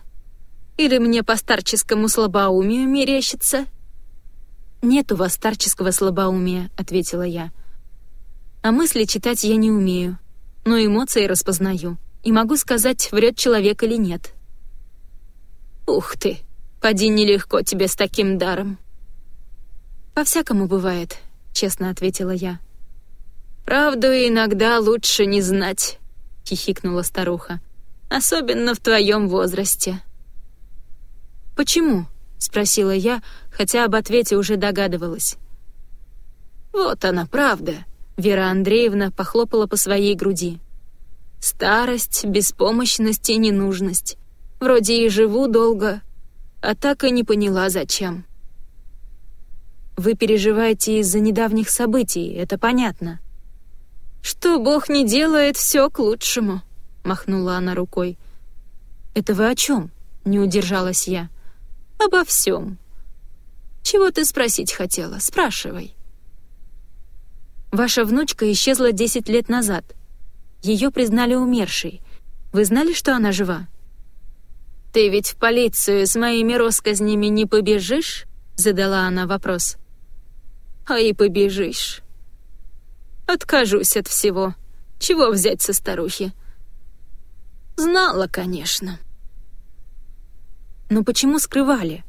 Speaker 2: Или мне по старческому слабоумию мерещится?»
Speaker 1: «Нет у вас старческого слабоумия», — ответила я. «А мысли читать я не умею, но эмоции распознаю, и могу сказать, врет человек или нет».
Speaker 2: «Ух ты! Поди нелегко тебе с таким даром».
Speaker 1: «По-всякому бывает честно ответила я.
Speaker 2: «Правду иногда лучше не знать», — хихикнула старуха. «Особенно в твоем возрасте».
Speaker 1: «Почему?» — спросила я, хотя об ответе уже догадывалась.
Speaker 2: «Вот она, правда», — Вера Андреевна похлопала по своей груди. «Старость, беспомощность и ненужность. Вроде и живу долго, а так и не поняла, зачем».
Speaker 1: Вы переживаете из-за недавних событий, это понятно.
Speaker 2: Что Бог не делает, все к лучшему, махнула она рукой.
Speaker 1: Это вы о чем? Не удержалась я.
Speaker 2: Обо всем. Чего ты спросить хотела? Спрашивай.
Speaker 1: Ваша внучка исчезла десять лет назад. Ее признали умершей. Вы знали, что она жива?
Speaker 2: Ты ведь в полицию с моими россказнями не побежишь? Задала она вопрос а и побежишь. Откажусь от всего. Чего взять со старухи? Знала, конечно.
Speaker 1: Но почему скрывали?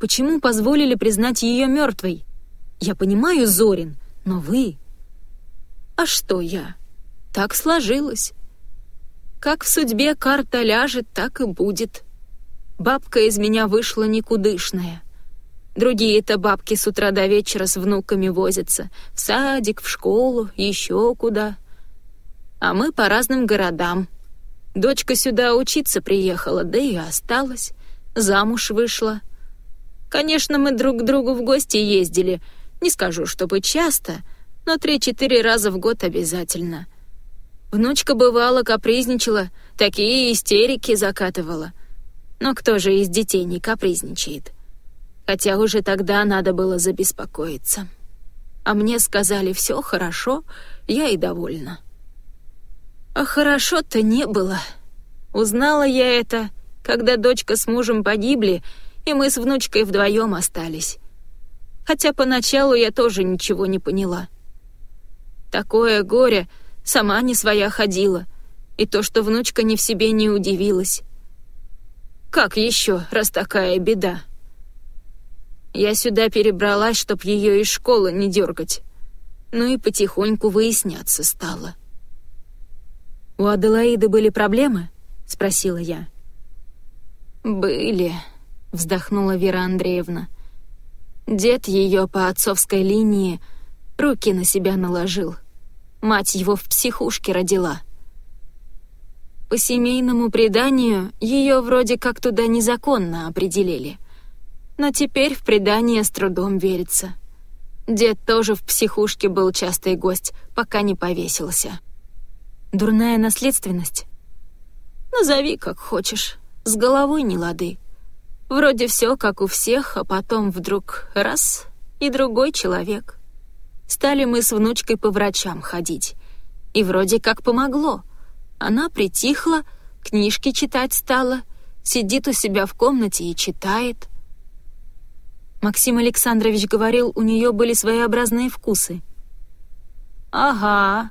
Speaker 1: Почему позволили признать ее мертвой? Я понимаю, Зорин, но вы...
Speaker 2: А что я? Так сложилось. Как в судьбе карта ляжет, так и будет. Бабка из меня вышла никудышная. Другие-то бабки с утра до вечера с внуками возятся. В садик, в школу, еще куда. А мы по разным городам. Дочка сюда учиться приехала, да и осталась. Замуж вышла. Конечно, мы друг к другу в гости ездили. Не скажу, чтобы часто, но три-четыре раза в год обязательно. Внучка бывала капризничала, такие истерики закатывала. Но кто же из детей не капризничает? Хотя уже тогда надо было забеспокоиться. А мне сказали, все хорошо, я и довольна. А хорошо-то не было. Узнала я это, когда дочка с мужем погибли, и мы с внучкой вдвоем остались. Хотя поначалу я тоже ничего не поняла. Такое горе, сама не своя ходила, и то, что внучка не в себе не удивилась. Как еще, раз такая беда? Я сюда перебралась, чтоб ее из школы не дергать. Ну и потихоньку выясняться стало.
Speaker 1: «У Аделаиды были проблемы?» — спросила я.
Speaker 2: «Были», — вздохнула Вера Андреевна. Дед ее по отцовской линии руки на себя наложил. Мать его в психушке родила. По семейному преданию ее вроде как туда незаконно определили. Но теперь в предание с трудом верится. Дед тоже в психушке был частый гость, пока не повесился.
Speaker 1: Дурная наследственность?
Speaker 2: Назови как хочешь, с головой не лады. Вроде все как у всех, а потом вдруг раз — и другой человек. Стали мы с внучкой по врачам ходить. И вроде как помогло. Она притихла, книжки читать стала, сидит у себя в комнате и читает.
Speaker 1: Максим Александрович говорил, у нее были своеобразные вкусы.
Speaker 2: «Ага.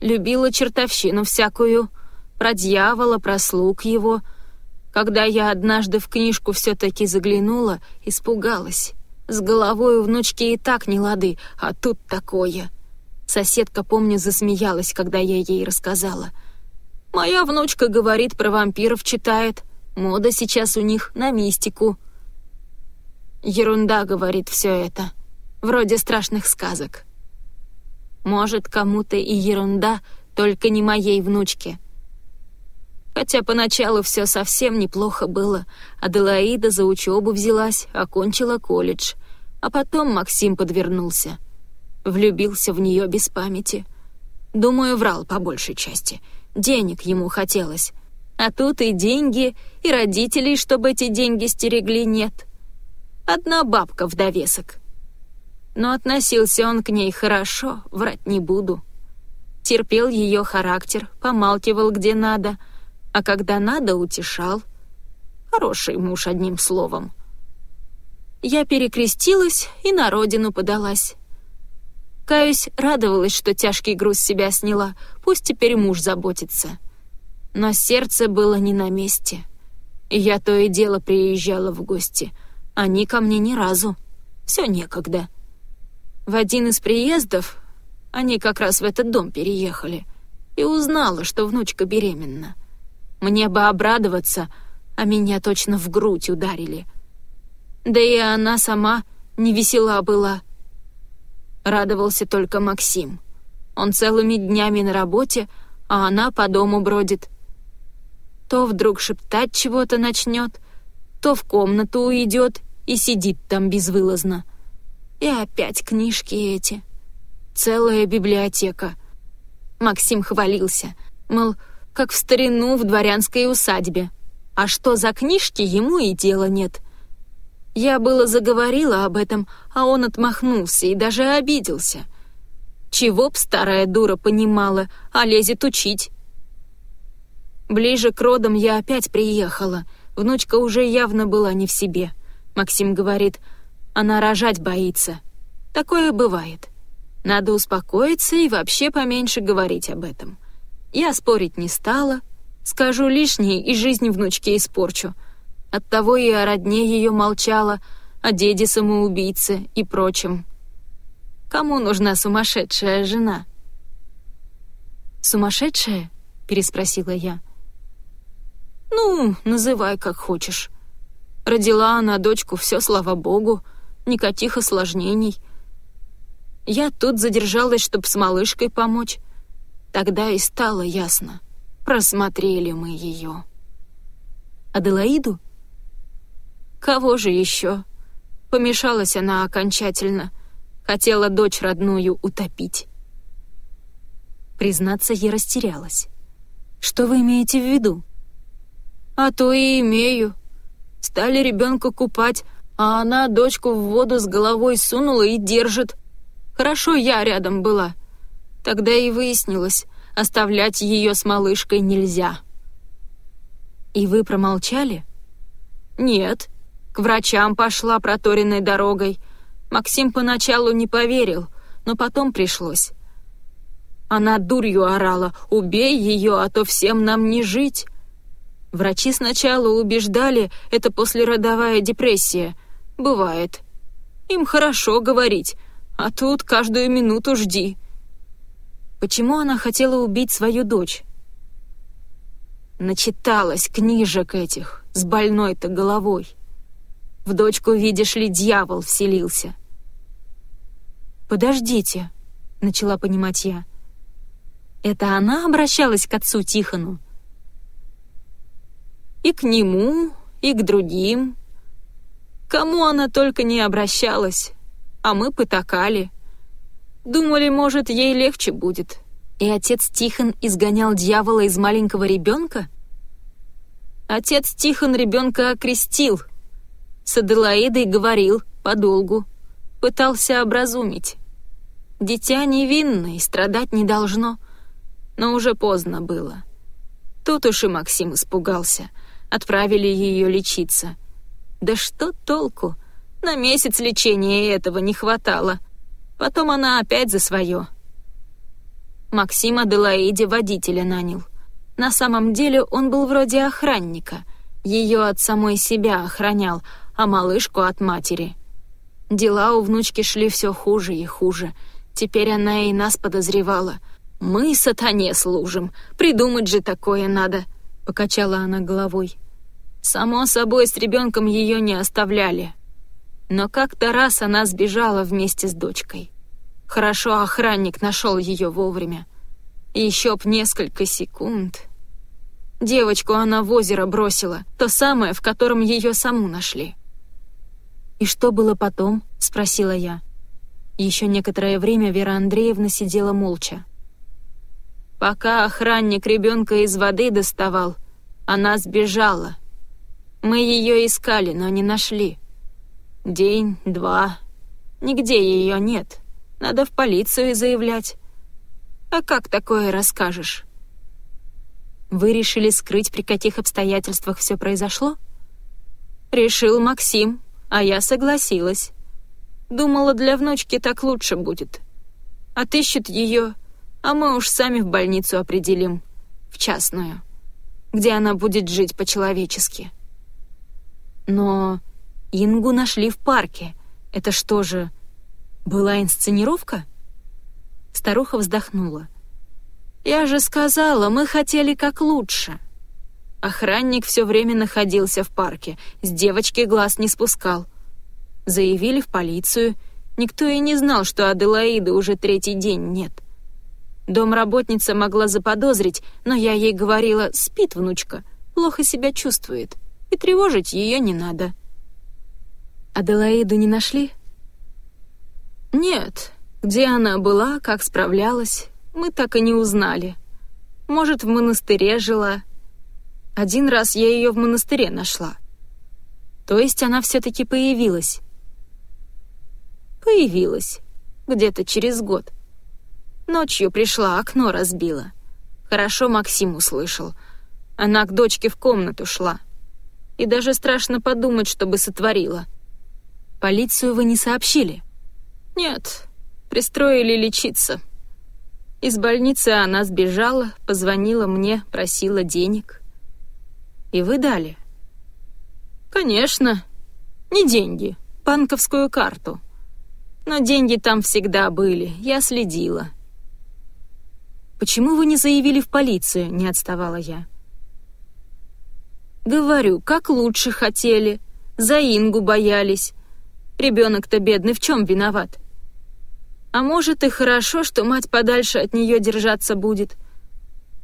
Speaker 2: Любила чертовщину всякую. Про дьявола, про слуг его — когда я однажды в книжку все-таки заглянула, испугалась. С головой у внучки и так не лады, а тут такое. Соседка, помню, засмеялась, когда я ей рассказала. «Моя внучка говорит, про вампиров читает. Мода сейчас у них на мистику». «Ерунда», — говорит все это. Вроде страшных сказок. Может, кому-то и ерунда, только не моей внучке. Хотя поначалу все совсем неплохо было. Аделаида за учебу взялась, окончила колледж. А потом Максим подвернулся. Влюбился в нее без памяти. Думаю, врал по большей части. Денег ему хотелось. А тут и деньги, и родителей, чтобы эти деньги стерегли, нет. Одна бабка в довесок. Но относился он к ней хорошо, врать не буду. Терпел ее характер, помалкивал где надо — а когда надо, утешал. Хороший муж, одним словом. Я перекрестилась и на родину подалась. Каюсь, радовалась, что тяжкий груз себя сняла, пусть теперь муж заботится. Но сердце было не на месте. Я то и дело приезжала в гости. Они ко мне ни разу. Все некогда. В один из приездов, они как раз в этот дом переехали, и узнала, что внучка беременна. Мне бы обрадоваться, а меня точно в грудь ударили. Да и она сама не весела была. Радовался только Максим. Он целыми днями на работе, а она по дому бродит. То вдруг шептать чего-то начнет, то в комнату уйдет и сидит там безвылазно. И опять книжки эти. Целая библиотека. Максим хвалился, мол, как в старину в дворянской усадьбе. А что за книжки, ему и дела нет. Я было заговорила об этом, а он отмахнулся и даже обиделся. Чего б старая дура понимала, а лезет учить. Ближе к родам я опять приехала. Внучка уже явно была не в себе. Максим говорит, она рожать боится. Такое бывает. Надо успокоиться и вообще поменьше говорить об этом. Я спорить не стала. Скажу лишнее и жизнь внучке испорчу. Оттого и о родне ее молчала, о деде самоубийце и прочем. Кому нужна сумасшедшая жена?
Speaker 1: «Сумасшедшая?» — переспросила я.
Speaker 2: «Ну, называй как хочешь. Родила она дочку, все, слава богу, никаких осложнений. Я тут задержалась, чтоб с малышкой помочь. Тогда и стало ясно. Просмотрели мы ее.
Speaker 1: Аделаиду?
Speaker 2: Кого же еще? Помешалась она окончательно. Хотела дочь родную утопить.
Speaker 1: Признаться, я растерялась. Что вы имеете в виду?
Speaker 2: А то и имею. Стали ребенка купать, а она дочку в воду с головой сунула и держит. Хорошо я рядом была — Тогда и выяснилось, оставлять ее с малышкой нельзя».
Speaker 1: «И вы промолчали?»
Speaker 2: «Нет, к врачам пошла проторенной дорогой. Максим поначалу не поверил, но потом пришлось. Она дурью орала «Убей ее, а то всем нам не жить!» Врачи сначала убеждали, это послеродовая депрессия. Бывает. Им хорошо говорить, а тут каждую минуту жди.
Speaker 1: Почему она хотела убить свою дочь?
Speaker 2: Начиталась книжек этих, с больной-то головой. В дочку, видишь ли, дьявол вселился.
Speaker 1: «Подождите», — начала понимать я. «Это она обращалась к отцу Тихону?»
Speaker 2: «И к нему, и к другим. Кому она только не обращалась, а мы потакали. Думали, может, ей легче будет».
Speaker 1: И отец Тихон изгонял дьявола из маленького ребенка?
Speaker 2: Отец Тихон ребенка окрестил. С Аделаидой говорил подолгу. Пытался образумить. Дитя невинное, страдать не должно. Но уже поздно было. Тут уж и Максим испугался. Отправили ее лечиться. Да что толку? На месяц лечения этого не хватало. Потом она опять за свое. Максим Аделаиде водителя нанял. На самом деле он был вроде охранника. Ее от самой себя охранял, а малышку от матери. Дела у внучки шли все хуже и хуже. Теперь она и нас подозревала. «Мы сатане служим, придумать же такое надо», — покачала она головой. Само собой, с ребенком ее не оставляли. Но как-то раз она сбежала вместе с дочкой. Хорошо охранник нашел ее вовремя. Еще б несколько секунд. Девочку она в озеро бросила, то самое, в котором ее саму нашли.
Speaker 1: «И что было потом?» — спросила я. Еще некоторое время Вера Андреевна сидела молча.
Speaker 2: «Пока охранник ребенка из воды доставал, она сбежала. Мы ее искали, но не нашли. День, два. Нигде ее нет. Надо в полицию заявлять. А как такое расскажешь?
Speaker 1: Вы решили скрыть, при каких обстоятельствах все произошло?
Speaker 2: Решил Максим, а я согласилась. Думала, для внучки так лучше будет. Отыщут ее, а мы уж сами в больницу определим, в частную, где она будет жить по-человечески.
Speaker 1: Но Ингу нашли в парке. Это что же, была инсценировка? Старуха вздохнула.
Speaker 2: Я же сказала, мы хотели как лучше. Охранник все время находился в парке, с девочки глаз не спускал. Заявили в полицию. Никто и не знал, что Аделаиды уже третий день нет. Домработница могла заподозрить, но я ей говорила, спит внучка, плохо себя чувствует, и тревожить ее не надо.
Speaker 1: Аделаиду не нашли?
Speaker 2: Нет, где она была, как справлялась, мы так и не узнали. Может, в монастыре жила. Один раз я ее в монастыре нашла.
Speaker 1: То есть она все-таки появилась?
Speaker 2: Появилась. Где-то через год. Ночью пришла, окно разбила. Хорошо Максим услышал. Она к дочке в комнату шла. И даже страшно подумать, чтобы сотворила.
Speaker 1: Полицию вы не сообщили?
Speaker 2: Нет, пристроили лечиться. Из больницы она сбежала, позвонила мне, просила денег.
Speaker 1: И вы дали?
Speaker 2: Конечно. Не деньги, банковскую карту. Но деньги там всегда были, я следила.
Speaker 1: «Почему вы не заявили в полицию?» — не отставала я.
Speaker 2: «Говорю, как лучше хотели. За Ингу боялись. Ребенок-то бедный в чем виноват? А может и хорошо, что мать подальше от нее держаться будет.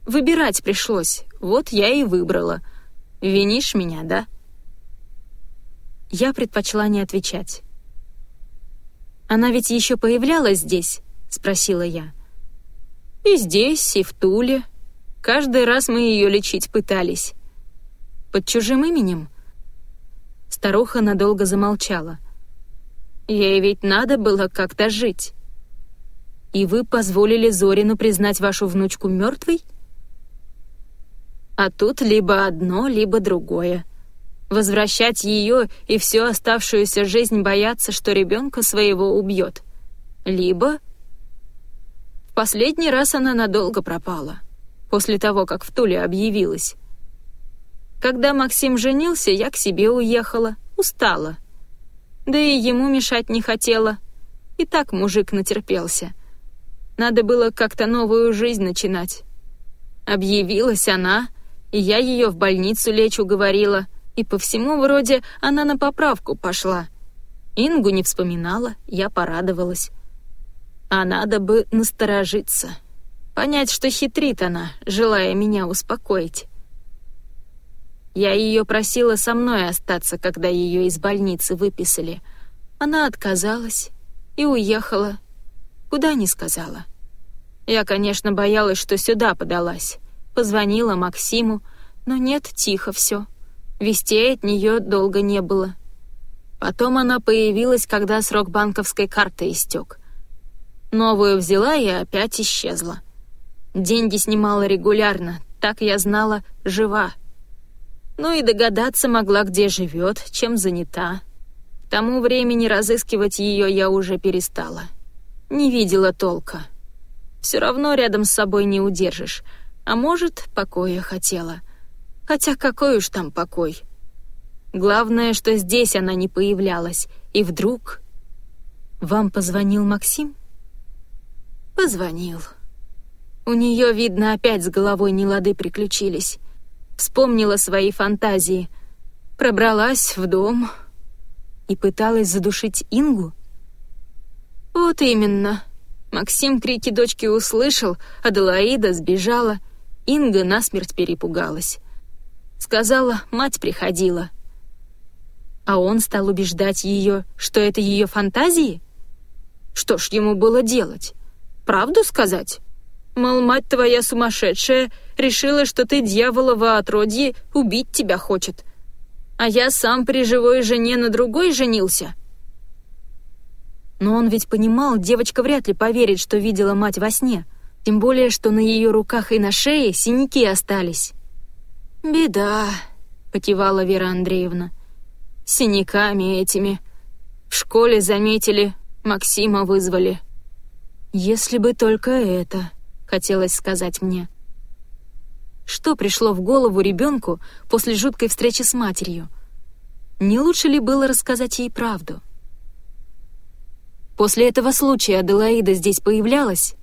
Speaker 2: Выбирать пришлось, вот я и выбрала. Винишь меня, да?
Speaker 1: Я предпочла не отвечать. «Она ведь еще появлялась здесь?» — спросила я.
Speaker 2: «И здесь, и в Туле. Каждый раз мы ее лечить пытались.
Speaker 1: Под чужим именем?» Старуха надолго замолчала.
Speaker 2: «Ей ведь надо было как-то жить».
Speaker 1: и вы позволили Зорину признать вашу внучку мертвой? А тут либо одно, либо другое. Возвращать ее и всю оставшуюся жизнь бояться, что ребенка своего убьет. Либо... Последний раз она надолго пропала, после того, как в Туле объявилась. Когда Максим женился, я к себе уехала, устала. Да и ему мешать не хотела. И так мужик натерпелся. Надо было как-то новую жизнь начинать. Объявилась она, и я ее в больницу лечь уговорила, и по всему вроде она на поправку пошла. Ингу не вспоминала, я порадовалась. А надо бы насторожиться. Понять, что хитрит она, желая меня успокоить. Я ее просила со мной остаться, когда ее из больницы выписали. Она отказалась и уехала. Куда не сказала. Я, конечно, боялась, что сюда подалась. Позвонила Максиму, но нет, тихо все. Вестей от нее долго не было. Потом она появилась, когда срок банковской карты истек. Новую взяла и опять исчезла. Деньги снимала регулярно, так я знала, жива. Ну и догадаться могла, где живет, чем занята. К тому времени разыскивать ее я уже перестала. Не видела толка. Все равно рядом с собой не удержишь. А может, покоя хотела. Хотя какой уж там покой. Главное, что здесь она не появлялась. И вдруг... «Вам позвонил Максим?» «Позвонил», у нее, видно, опять с головой нелады приключились. Вспомнила свои фантазии. Пробралась в дом и пыталась задушить Ингу? Вот именно. Максим крики дочки услышал, Аделаида сбежала. Инга насмерть перепугалась. Сказала, мать приходила. А он стал убеждать ее, что это ее фантазии? Что ж ему было делать? Правду сказать? Мол, мать твоя сумасшедшая, решила, что ты дьяволово отродье, убить тебя хочет. А я сам при живой жене на другой женился. Но он ведь понимал, девочка вряд ли поверит, что видела мать во сне. Тем более, что на ее руках и на шее синяки остались. «Беда», — покивала Вера Андреевна. «Синяками этими. В школе заметили, Максима вызвали». «Если бы только это», хотелось сказать мне. Что пришло в голову ребенку после жуткой встречи с матерью? Не лучше ли было рассказать ей правду? После этого случая Аделаида здесь появлялась?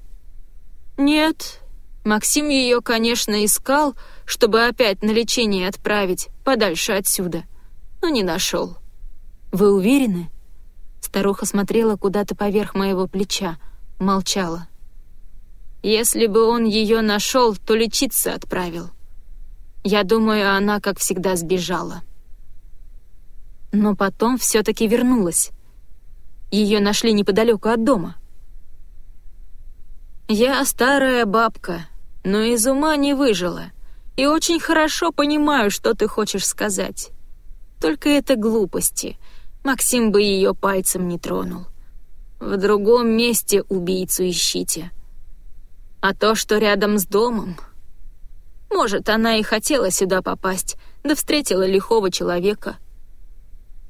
Speaker 1: Нет. Максим ее, конечно, искал, чтобы опять на лечение отправить, подальше отсюда, но не нашел. Вы уверены? Старуха смотрела куда-то поверх моего плеча, молчала. Если бы он ее нашел, то лечиться отправил. Я думаю, она, как всегда, сбежала. Но потом все-таки вернулась. Ее нашли неподалеку от дома. Я старая бабка, но из ума не выжила. И очень хорошо понимаю, что ты хочешь сказать. Только это глупости. Максим бы ее пальцем не тронул. В другом месте убийцу ищите. А то, что рядом с домом... Может, она и хотела сюда попасть, да встретила лихого человека.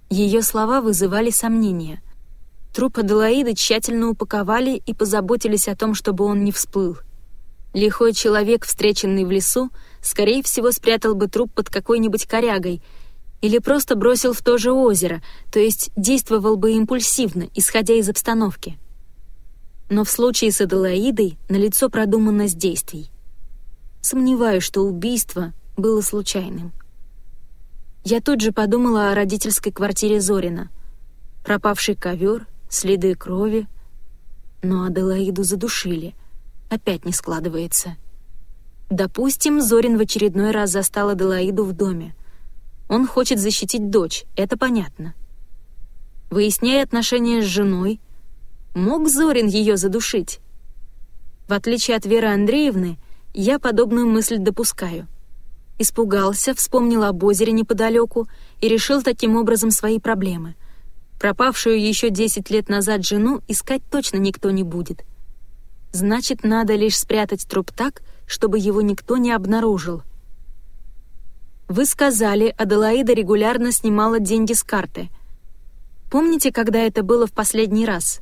Speaker 1: Ее слова вызывали сомнения. Труп Аделаиды тщательно упаковали и позаботились о том, чтобы он не всплыл. Лихой человек, встреченный в лесу, скорее всего, спрятал бы труп под какой-нибудь корягой или просто бросил в то же озеро, то есть действовал бы импульсивно, исходя из обстановки но в случае с Аделаидой налицо продуманность действий. Сомневаюсь, что убийство было случайным. Я тут же подумала о родительской квартире Зорина. Пропавший ковер, следы крови. Но Аделаиду задушили. Опять не складывается. Допустим, Зорин в очередной раз застал Аделаиду в доме. Он хочет защитить дочь, это понятно. Выясняя отношения с женой, Мог Зорин ее задушить? В отличие от Веры Андреевны, я подобную мысль допускаю. Испугался, вспомнил об озере неподалеку и решил таким образом свои проблемы. Пропавшую еще 10 лет назад жену искать точно никто не будет. Значит, надо лишь спрятать труп так, чтобы его никто не обнаружил. Вы сказали, Аделаида регулярно снимала деньги с карты. Помните, когда это было в последний раз?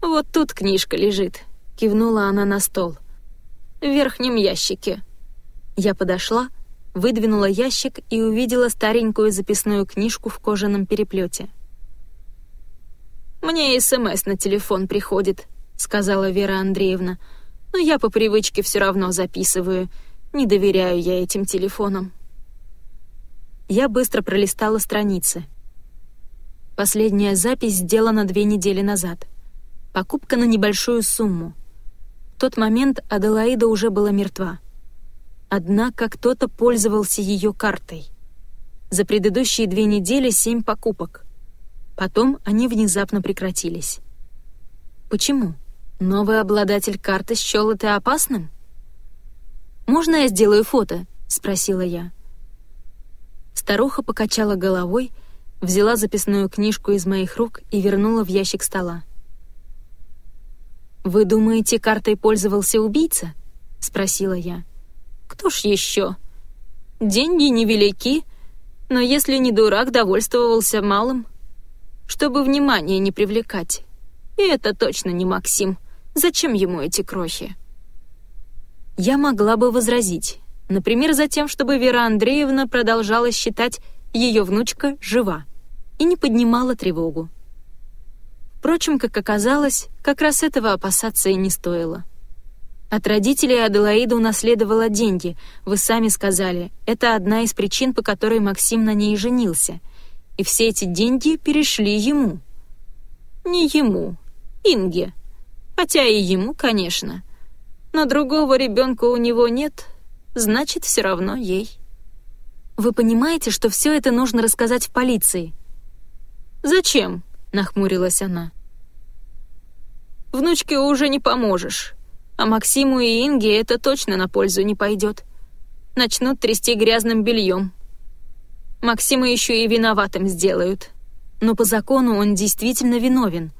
Speaker 2: «Вот тут книжка лежит», — кивнула она на стол. «В верхнем ящике».
Speaker 1: Я подошла, выдвинула ящик и увидела старенькую записную книжку в кожаном переплете.
Speaker 2: «Мне СМС на телефон приходит», — сказала Вера Андреевна. «Но я по привычке все равно записываю. Не доверяю я этим телефонам».
Speaker 1: Я быстро пролистала страницы. Последняя запись сделана две недели назад. Покупка на небольшую сумму. В тот момент Аделаида уже была мертва. Однако кто-то пользовался ее картой. За предыдущие две недели семь покупок. Потом они внезапно прекратились. Почему? Новый обладатель карты счел это опасным? «Можно я сделаю фото?» — спросила я. Старуха покачала головой, взяла записную книжку из моих рук и вернула в ящик стола. «Вы думаете, картой пользовался убийца?» — спросила я.
Speaker 2: Кто ж еще? Деньги невелики, но если не дурак, довольствовался малым, чтобы внимание не привлекать. И это точно не Максим. Зачем ему эти крохи?
Speaker 1: Я могла бы возразить. Например, за тем, чтобы Вера Андреевна продолжала считать ее внучка жива и не поднимала тревогу. Впрочем, как оказалось, как раз этого опасаться и не стоило. От родителей Аделаида унаследовала деньги. Вы сами сказали, это одна из причин, по которой Максим на ней женился. И все эти деньги перешли ему.
Speaker 2: Не ему, Инге. Хотя и ему, конечно. Но другого ребенка у него нет, значит, все равно ей.
Speaker 1: Вы понимаете, что все это нужно рассказать в полиции?
Speaker 2: «Зачем?» — нахмурилась она. «Внучке уже не поможешь. А Максиму и Инге это точно на пользу не пойдет. Начнут трясти грязным бельем. Максима еще и виноватым сделают.
Speaker 1: Но по закону он действительно виновен.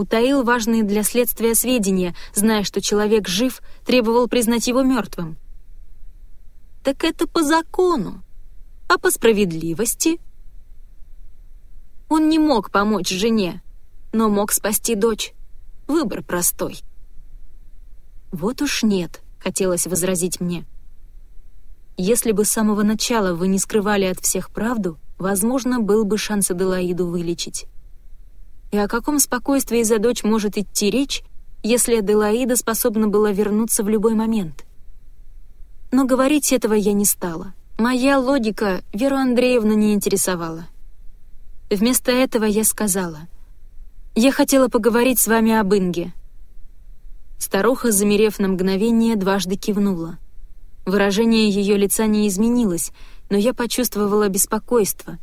Speaker 1: Утаил важные для следствия сведения, зная, что человек жив, требовал признать его мертвым.
Speaker 2: Так это по закону. А по справедливости? Он не мог помочь жене, но мог спасти дочь. Выбор простой.
Speaker 1: «Вот уж нет», — хотелось возразить мне. «Если бы с самого начала вы не скрывали от всех правду, возможно, был бы шанс Аделаиду вылечить. И о каком спокойствии за дочь может идти речь, если Аделаида способна была вернуться в любой момент? Но говорить этого я не стала. Моя логика Веру Андреевну не интересовала. Вместо этого я сказала, «Я хотела поговорить с вами об Инге». Старуха, замерев на мгновение, дважды кивнула. Выражение ее лица не изменилось, но я почувствовала беспокойство,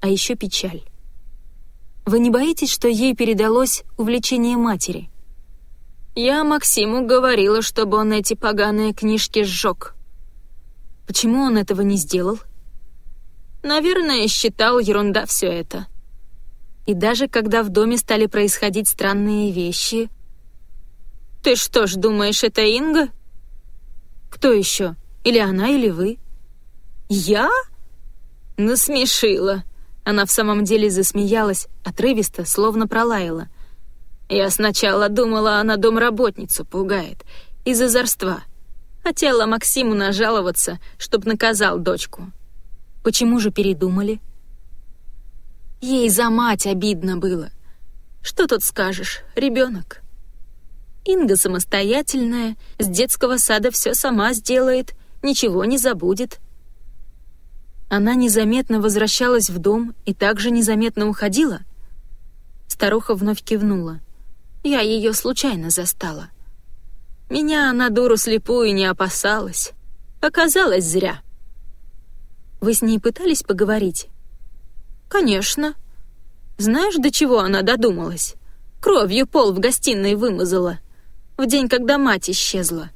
Speaker 1: а еще печаль. «Вы не боитесь, что ей передалось увлечение матери?»
Speaker 2: «Я Максиму говорила, чтобы он эти поганые книжки сжег».
Speaker 1: «Почему он этого не сделал?»
Speaker 2: «Наверное, считал ерунда все это».
Speaker 1: И даже когда в доме стали происходить странные вещи,
Speaker 2: «Ты что ж думаешь, это Инга?»
Speaker 1: «Кто еще? Или она, или вы?»
Speaker 2: «Я?» Насмешила.
Speaker 1: Она в самом деле засмеялась, отрывисто, словно пролаяла.
Speaker 2: Я сначала думала, она домработницу пугает. Из озорства. Хотела Максиму нажаловаться, чтоб наказал дочку.
Speaker 1: Почему же передумали?
Speaker 2: Ей за мать обидно было. Что тут скажешь, ребенок. Инга самостоятельная, с детского сада все сама сделает, ничего не забудет.
Speaker 1: Она незаметно возвращалась в дом и также незаметно уходила? Старуха вновь кивнула.
Speaker 2: Я ее случайно застала. Меня она дуру слепую не опасалась. Оказалось, зря.
Speaker 1: Вы с ней пытались поговорить?
Speaker 2: Конечно. Знаешь, до чего она додумалась? Кровью пол в гостиной вымазала — в день, когда мать исчезла.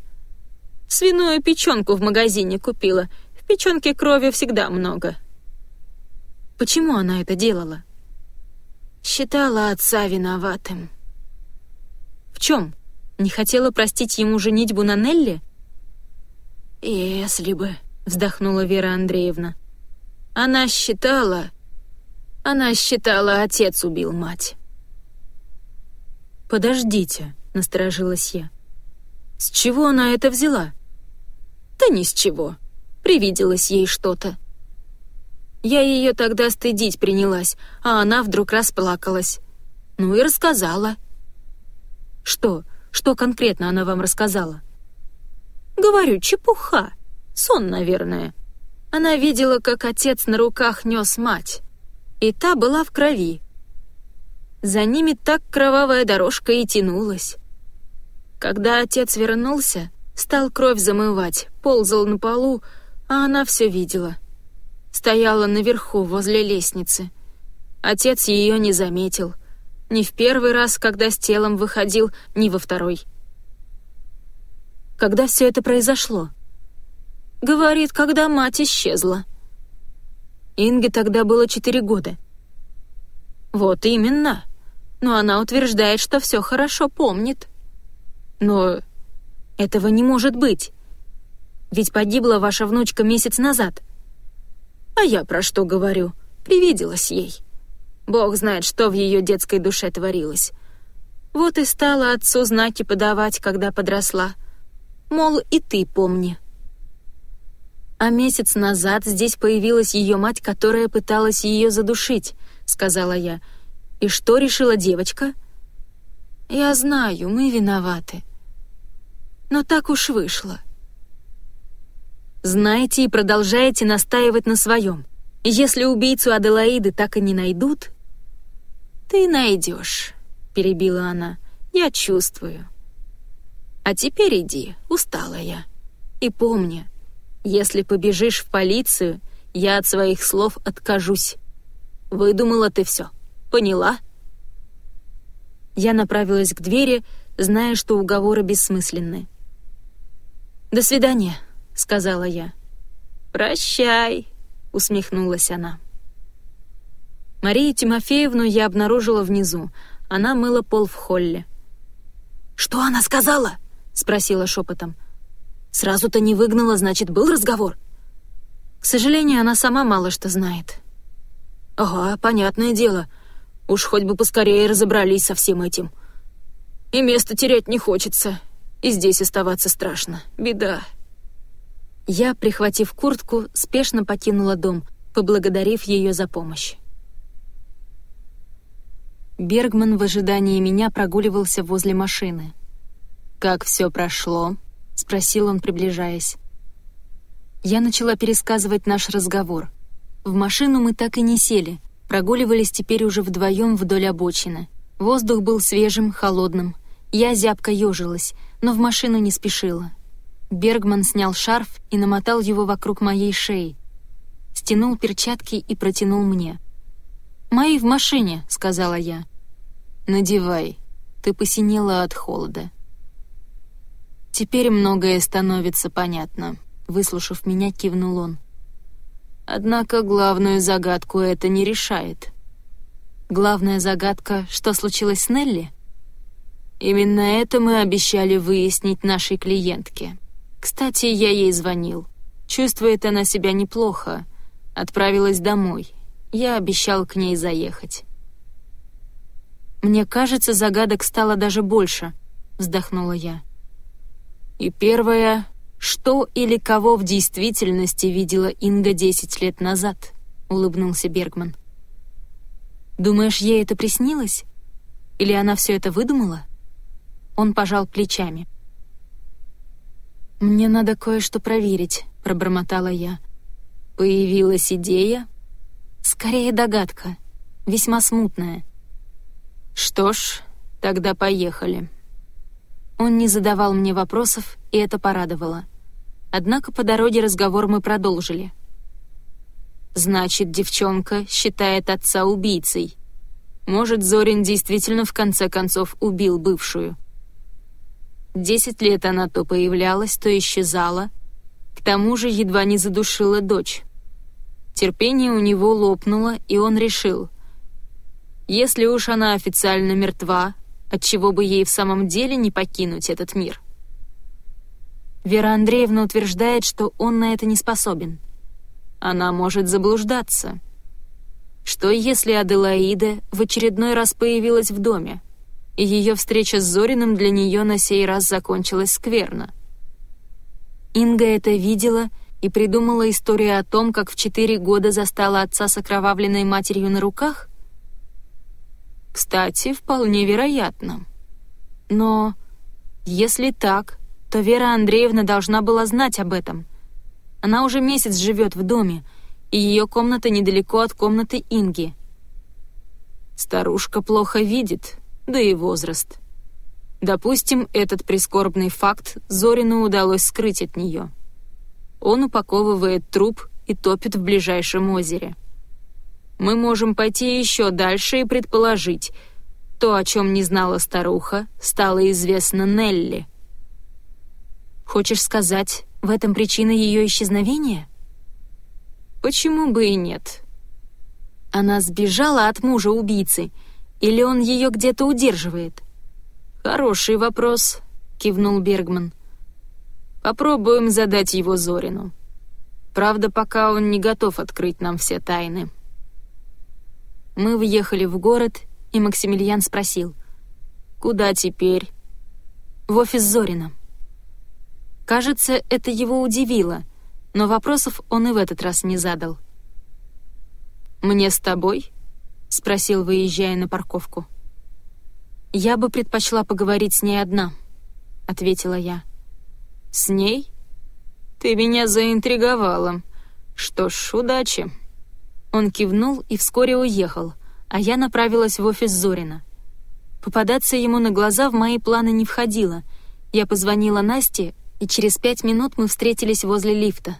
Speaker 2: Свиную печенку в магазине купила. В печенке крови всегда много.
Speaker 1: Почему она это делала?
Speaker 2: Считала отца виноватым.
Speaker 1: В чем? Не хотела простить ему женитьбу на Нелли?
Speaker 2: «Если бы», — вздохнула Вера Андреевна. «Она считала... Она считала, отец убил мать».
Speaker 1: «Подождите», — насторожилась я. «С чего она это взяла?»
Speaker 2: «Да ни с чего. Привиделось ей что-то. Я ее тогда стыдить принялась, а она вдруг расплакалась. Ну и рассказала».
Speaker 1: «Что? Что конкретно она вам рассказала?»
Speaker 2: «Говорю, чепуха. Сон, наверное. Она видела, как отец на руках нес мать. И та была в крови. За ними так кровавая дорожка и тянулась. Когда отец вернулся, стал кровь замывать, ползал на полу, а она все видела. Стояла наверху, возле лестницы. Отец ее не заметил. Ни в первый раз, когда с телом выходил, ни во второй.
Speaker 1: Когда все это произошло?
Speaker 2: Говорит, когда мать исчезла.
Speaker 1: Инге тогда было четыре года.
Speaker 2: Вот именно. Но она утверждает, что все хорошо помнит.
Speaker 1: Но этого не может быть. Ведь погибла ваша внучка месяц назад.
Speaker 2: А я про что говорю? Привиделась ей. Бог знает, что в ее детской душе творилось. Вот и стала отцу знаки подавать, когда подросла. Мол, и ты помни.
Speaker 1: А месяц назад здесь появилась ее мать, которая пыталась ее задушить, сказала я. И что решила девочка?
Speaker 2: Я знаю, мы виноваты. Но так уж вышло.
Speaker 1: Знаете и продолжаете настаивать на своем. Если убийцу Аделаиды так и не найдут...
Speaker 2: «Ты найдешь», — перебила она. «Я чувствую». «А теперь иди, устала я. И помни, если побежишь в полицию, я от своих слов откажусь. Выдумала ты все. Поняла?»
Speaker 1: Я направилась к двери, зная, что уговоры бессмысленны. «До свидания», — сказала я.
Speaker 2: «Прощай», — усмехнулась она.
Speaker 1: Марию Тимофеевну я обнаружила внизу. Она мыла пол в холле.
Speaker 2: «Что она сказала?» — спросила шепотом. «Сразу-то не выгнала, значит, был разговор?»
Speaker 1: К сожалению, она сама мало что знает.
Speaker 2: «Ага, понятное дело. Уж хоть бы поскорее разобрались со всем этим. И место терять не хочется, и здесь оставаться страшно. Беда».
Speaker 1: Я, прихватив куртку, спешно покинула дом, поблагодарив ее за помощь. Бергман в ожидании меня прогуливался возле машины. «Как все прошло?» — спросил он, приближаясь. Я начала пересказывать наш разговор. В машину мы так и не сели, прогуливались теперь уже вдвоем вдоль обочины. Воздух был свежим, холодным. Я зябко ежилась, но в машину не спешила. Бергман снял шарф и намотал его вокруг моей шеи. Стянул перчатки и протянул мне. «Мои в машине», — сказала я. «Надевай. Ты посинела от холода». Теперь многое становится понятно. Выслушав меня, кивнул он. Однако главную загадку это не решает. Главная загадка, что случилось с Нелли? Именно это мы обещали выяснить нашей клиентке. Кстати, я ей звонил. Чувствует она себя неплохо. Отправилась домой. Я обещал к ней заехать. «Мне кажется, загадок стало даже больше», — вздохнула я. И первое, что или кого в действительности видела Инга десять лет назад, улыбнулся Бергман. Думаешь, ей это приснилось? Или она все это выдумала? Он пожал плечами. «Мне надо кое-что проверить», — пробормотала я. «Появилась идея?» «Скорее догадка, весьма смутная». «Что ж, тогда поехали». Он не задавал мне вопросов, и это порадовало. Однако по дороге разговор мы продолжили. «Значит, девчонка считает отца убийцей. Может, Зорин действительно в конце концов убил бывшую?» Десять лет она то появлялась, то исчезала. К тому же едва не задушила дочь. Терпение у него лопнуло, и он решил. Если уж она официально мертва,
Speaker 2: отчего бы ей в самом деле не покинуть этот мир.
Speaker 1: Вера Андреевна утверждает, что он на это не способен.
Speaker 2: Она может заблуждаться. Что если Аделаида в очередной раз появилась в доме, и ее встреча с Зориным для нее на сей раз закончилась скверно?
Speaker 1: Инга это видела и придумала историю о том, как в четыре года застала отца с окровавленной матерью на руках?
Speaker 2: Кстати, вполне вероятно.
Speaker 1: Но если так, то Вера Андреевна должна была знать об этом. Она уже месяц живет в доме, и ее комната недалеко от комнаты Инги.
Speaker 2: Старушка плохо видит, да и возраст. Допустим, этот прискорбный факт Зорину удалось скрыть от нее. Он упаковывает труп и топит в ближайшем озере. Мы можем пойти еще дальше и предположить, то, о чем не знала старуха, стало известно Нелли —
Speaker 1: Хочешь сказать, в этом причина ее исчезновения?
Speaker 2: Почему бы и нет?
Speaker 1: Она сбежала от мужа-убийцы, или он ее где-то удерживает?
Speaker 2: Хороший вопрос, кивнул Бергман. Попробуем задать его Зорину. Правда, пока он не готов открыть нам все тайны.
Speaker 1: Мы въехали в город, и Максимилиан спросил.
Speaker 2: «Куда теперь?»
Speaker 1: «В офис Зорина». Кажется, это его удивило, но вопросов он и в этот раз не задал.
Speaker 2: «Мне с тобой?» — спросил, выезжая на парковку.
Speaker 1: «Я бы предпочла поговорить с ней одна», — ответила я.
Speaker 2: «С ней? Ты меня заинтриговала. Что ж, удачи».
Speaker 1: Он кивнул и вскоре уехал, а я направилась в офис Зорина. Попадаться ему на глаза в мои планы не входило. Я позвонила Насте и через пять минут мы встретились возле лифта.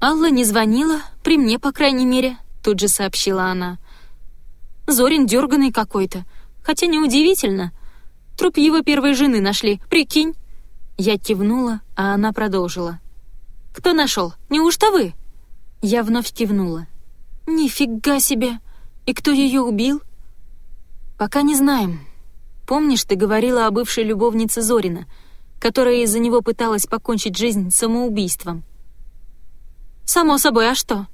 Speaker 1: «Алла не звонила, при мне, по крайней мере», — тут же сообщила она. «Зорин дерганый какой-то, хотя неудивительно. Труп его первой жены нашли, прикинь». Я кивнула, а она продолжила. «Кто нашел? Неужто вы?» Я вновь кивнула. «Нифига себе! И кто ее убил?» «Пока не знаем. Помнишь, ты говорила о бывшей любовнице Зорина — которая из-за него пыталась покончить жизнь самоубийством. «Само собой, а что?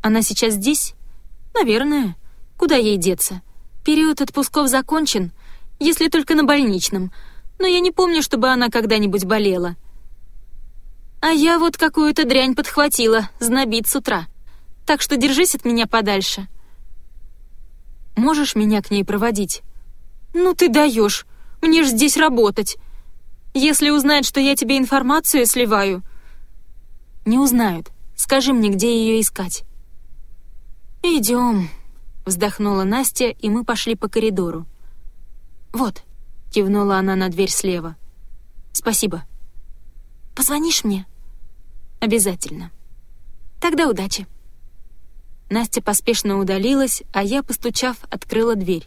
Speaker 1: Она сейчас здесь? Наверное. Куда ей деться? Период отпусков закончен, если только на больничном, но я не помню, чтобы она когда-нибудь болела. А я вот какую-то дрянь подхватила, знобит с утра, так что держись от меня подальше». «Можешь меня к ней проводить?» «Ну ты даешь, мне ж здесь работать. Если узнают, что я тебе информацию сливаю...» «Не узнают. Скажи мне, где ее искать». «Идем», — вздохнула Настя, и мы пошли по коридору. «Вот», — кивнула она на дверь слева. «Спасибо. Позвонишь мне?» «Обязательно. Тогда удачи». Настя поспешно удалилась, а я, постучав, открыла дверь.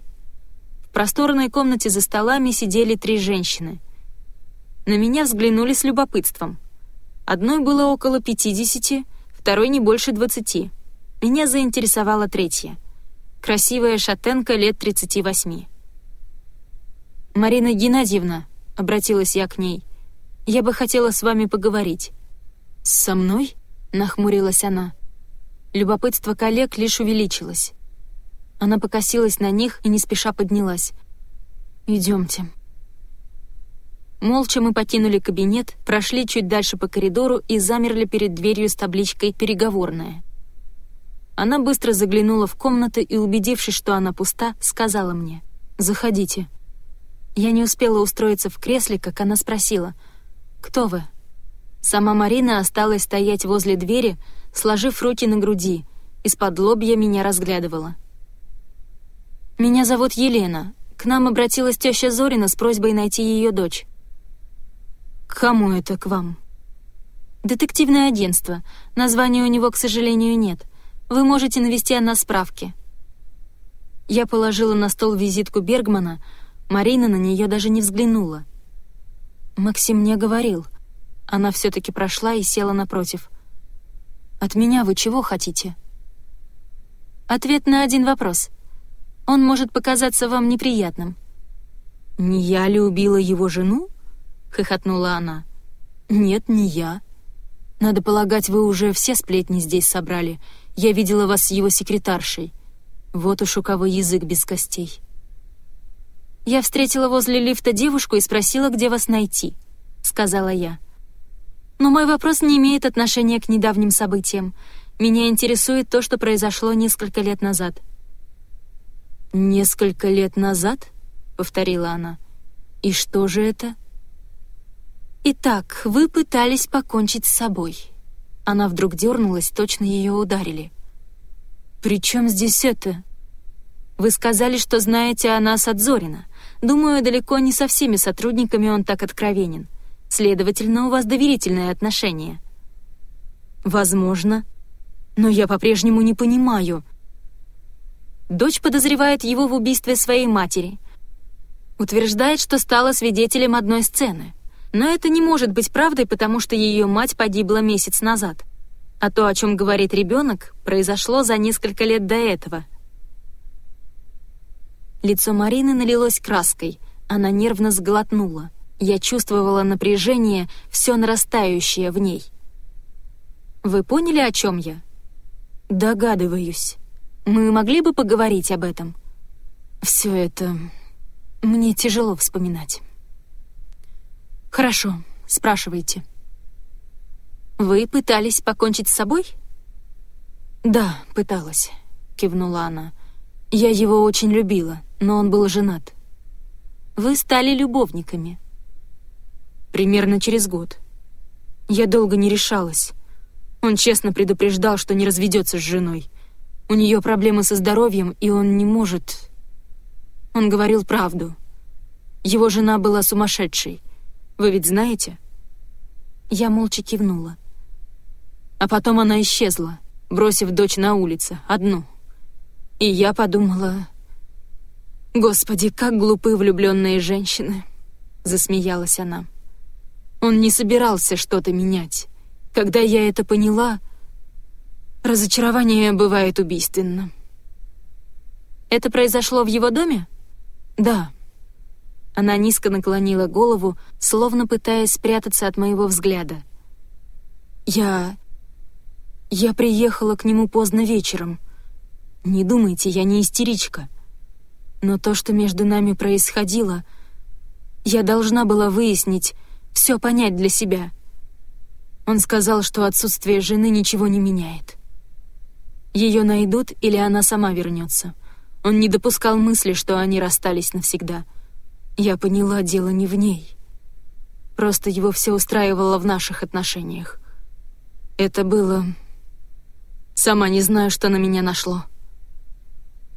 Speaker 1: В просторной комнате за столами сидели три женщины — на меня взглянули с любопытством. Одной было около 50, второй не больше 20. Меня заинтересовала третья. Красивая шатенка лет 38. «Марина Геннадьевна», — обратилась я к ней, — «я бы хотела с вами поговорить». «Со мной?» — нахмурилась она. Любопытство коллег лишь увеличилось. Она покосилась на них и не спеша поднялась. «Идемте». Молча мы покинули кабинет, прошли чуть дальше по коридору и замерли перед дверью с табличкой «Переговорная». Она быстро заглянула в комнату и, убедившись, что она пуста, сказала мне «Заходите». Я не успела устроиться в кресле, как она спросила «Кто вы?». Сама Марина осталась стоять возле двери, сложив руки на груди, из-под лобья меня разглядывала. «Меня зовут Елена. К нам обратилась теща Зорина с просьбой найти ее дочь.
Speaker 2: «К кому это к вам?»
Speaker 1: «Детективное агентство. Названия у него, к сожалению, нет. Вы можете навести о нас справки». Я положила на стол визитку Бергмана, Марина на нее даже не взглянула. Максим мне говорил. Она все-таки прошла и села напротив. «От меня вы чего хотите?» «Ответ на один вопрос. Он может показаться вам неприятным. «Не я ли убила его жену?» — хохотнула она. «Нет, не я. Надо полагать, вы уже все сплетни здесь собрали. Я видела вас с его секретаршей. Вот уж у кого язык без костей». «Я встретила возле лифта девушку и спросила, где вас найти», — сказала я. «Но мой вопрос не имеет отношения к недавним событиям. Меня интересует то, что произошло несколько лет назад». «Несколько лет назад?» — повторила она. «И что же это?» «Итак, вы пытались покончить с собой». Она вдруг дернулась, точно ее ударили. «При чем здесь это?» «Вы сказали, что знаете о нас от Зорина. Думаю, далеко не со всеми сотрудниками он так откровенен. Следовательно, у вас доверительные отношения». «Возможно. Но я по-прежнему не понимаю». Дочь подозревает его в убийстве своей матери. Утверждает, что стала свидетелем одной сцены — но это не может быть правдой, потому что ее мать погибла месяц назад. А то, о чем говорит ребенок, произошло за несколько лет до этого. Лицо Марины налилось краской. Она нервно сглотнула. Я чувствовала напряжение, все нарастающее в ней. «Вы поняли, о чем я?» «Догадываюсь. Мы могли бы поговорить об этом?» «Все это... мне тяжело вспоминать». «Хорошо, спрашивайте». «Вы пытались покончить с собой?» «Да, пыталась», — кивнула она. «Я его очень любила, но он был женат». «Вы стали любовниками?» «Примерно через год. Я долго не решалась. Он честно предупреждал, что не разведется с женой. У нее проблемы со здоровьем, и он не может...» Он говорил правду. Его жена была сумасшедшей — вы ведь знаете?» Я молча кивнула. А потом она исчезла, бросив дочь на улице, одну. И я подумала... «Господи, как глупы влюбленные женщины!» — засмеялась она. Он не собирался что-то менять. Когда я это поняла, разочарование бывает убийственно. «Это произошло в его доме?» «Да», она низко наклонила голову, словно пытаясь спрятаться от моего взгляда. «Я... я приехала к нему поздно вечером. Не думайте, я не истеричка. Но то, что между нами происходило, я должна была выяснить, все понять для себя. Он сказал, что отсутствие жены ничего не меняет. Ее найдут или она сама вернется. Он не допускал мысли, что они расстались навсегда — я поняла, дело не в ней. Просто его все устраивало в наших отношениях. Это было... Сама не знаю, что на меня нашло.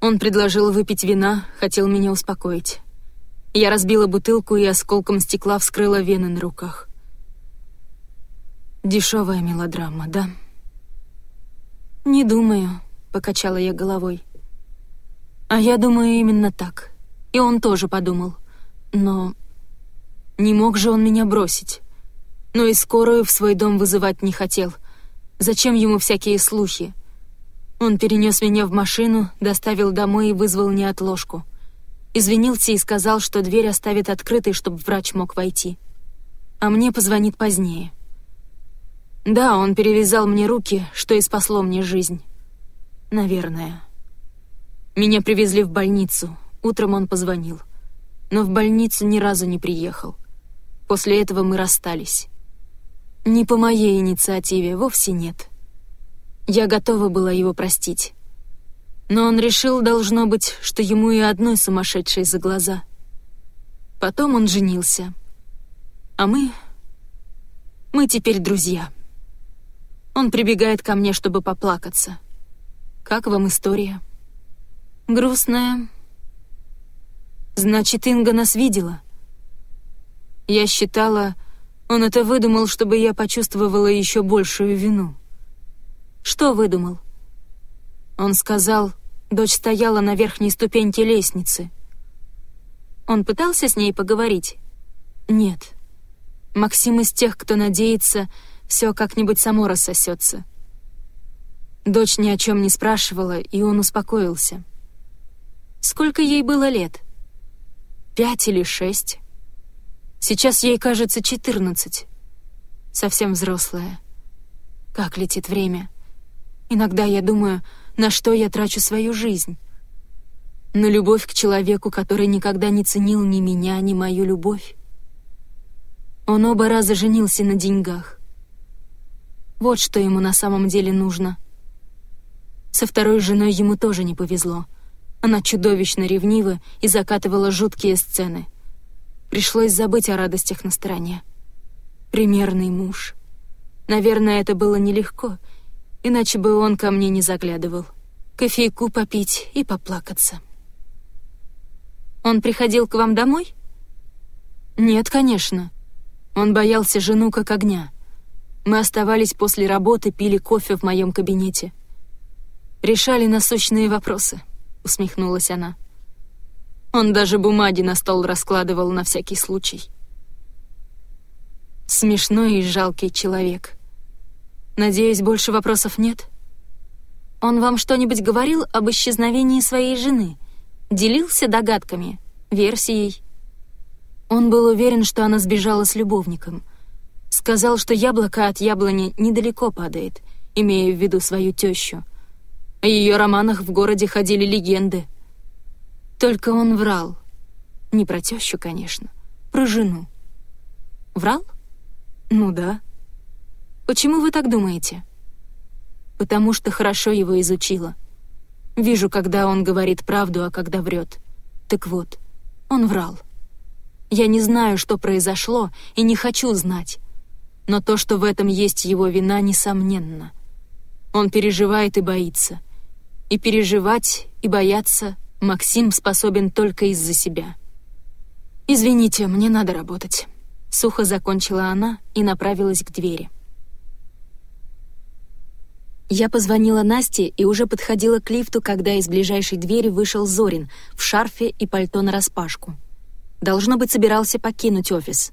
Speaker 1: Он предложил выпить вина, хотел меня успокоить. Я разбила бутылку и осколком стекла вскрыла вены на руках. Дешевая мелодрама, да? «Не думаю», — покачала я головой. «А я думаю именно так. И он тоже подумал. Но... Не мог же он меня бросить. Но и скорую в свой дом вызывать не хотел. Зачем ему всякие слухи? Он перенес меня в машину, доставил домой и вызвал неотложку. Извинился и сказал, что дверь оставит открытой, чтобы врач мог войти. А мне позвонит позднее. Да, он перевязал мне руки, что и спасло мне жизнь. Наверное. Меня привезли в больницу. Утром он позвонил но в больницу ни разу не приехал. После этого мы расстались. Не по моей инициативе, вовсе нет. Я готова была его простить. Но он решил, должно быть, что ему и одной сумасшедшей за глаза. Потом он женился. А мы... Мы теперь друзья. Он прибегает ко мне, чтобы поплакаться. Как вам история? Грустная, Значит, Инга нас видела. Я считала, он это выдумал, чтобы я почувствовала еще большую вину. Что выдумал? Он сказал, дочь стояла на верхней ступеньке лестницы. Он пытался с ней поговорить? Нет. Максим из тех, кто надеется, все как-нибудь само рассосется. Дочь ни о чем не спрашивала, и он успокоился. Сколько ей было лет? Пять или шесть. Сейчас ей кажется четырнадцать. Совсем взрослая. Как летит время. Иногда я думаю, на что я трачу свою жизнь. На любовь к человеку, который никогда не ценил ни меня, ни мою любовь. Он оба раза женился на деньгах. Вот что ему на самом деле нужно. Со второй женой ему тоже не повезло. Она чудовищно ревнива и закатывала жуткие сцены. Пришлось забыть о радостях на стороне. Примерный муж. Наверное, это было нелегко, иначе бы он ко мне не заглядывал. Кофейку попить и поплакаться. Он приходил к вам домой? Нет, конечно. Он боялся жену как огня. Мы оставались после работы, пили кофе в моем кабинете. Решали насущные вопросы, усмехнулась она. Он даже бумаги на стол раскладывал на всякий случай. Смешной и жалкий человек. Надеюсь, больше вопросов нет? Он вам что-нибудь говорил об исчезновении своей жены? Делился догадками, версией? Он был уверен, что она сбежала с любовником. Сказал, что яблоко от яблони недалеко падает, имея в виду свою тещу. О ее романах в городе ходили легенды. Только он врал. Не про тещу, конечно, про жену. Врал? Ну да. Почему вы так думаете? Потому что хорошо его изучила. Вижу, когда он говорит правду, а когда врет. Так вот, он врал. Я не знаю, что произошло, и не хочу знать. Но то, что в этом есть его вина, несомненно. Он переживает и боится. И переживать, и бояться Максим способен только из-за себя. «Извините, мне надо работать». Сухо закончила она и направилась к двери. Я позвонила Насте и уже подходила к лифту, когда из ближайшей двери вышел Зорин в шарфе и пальто нараспашку. Должно быть, собирался покинуть офис.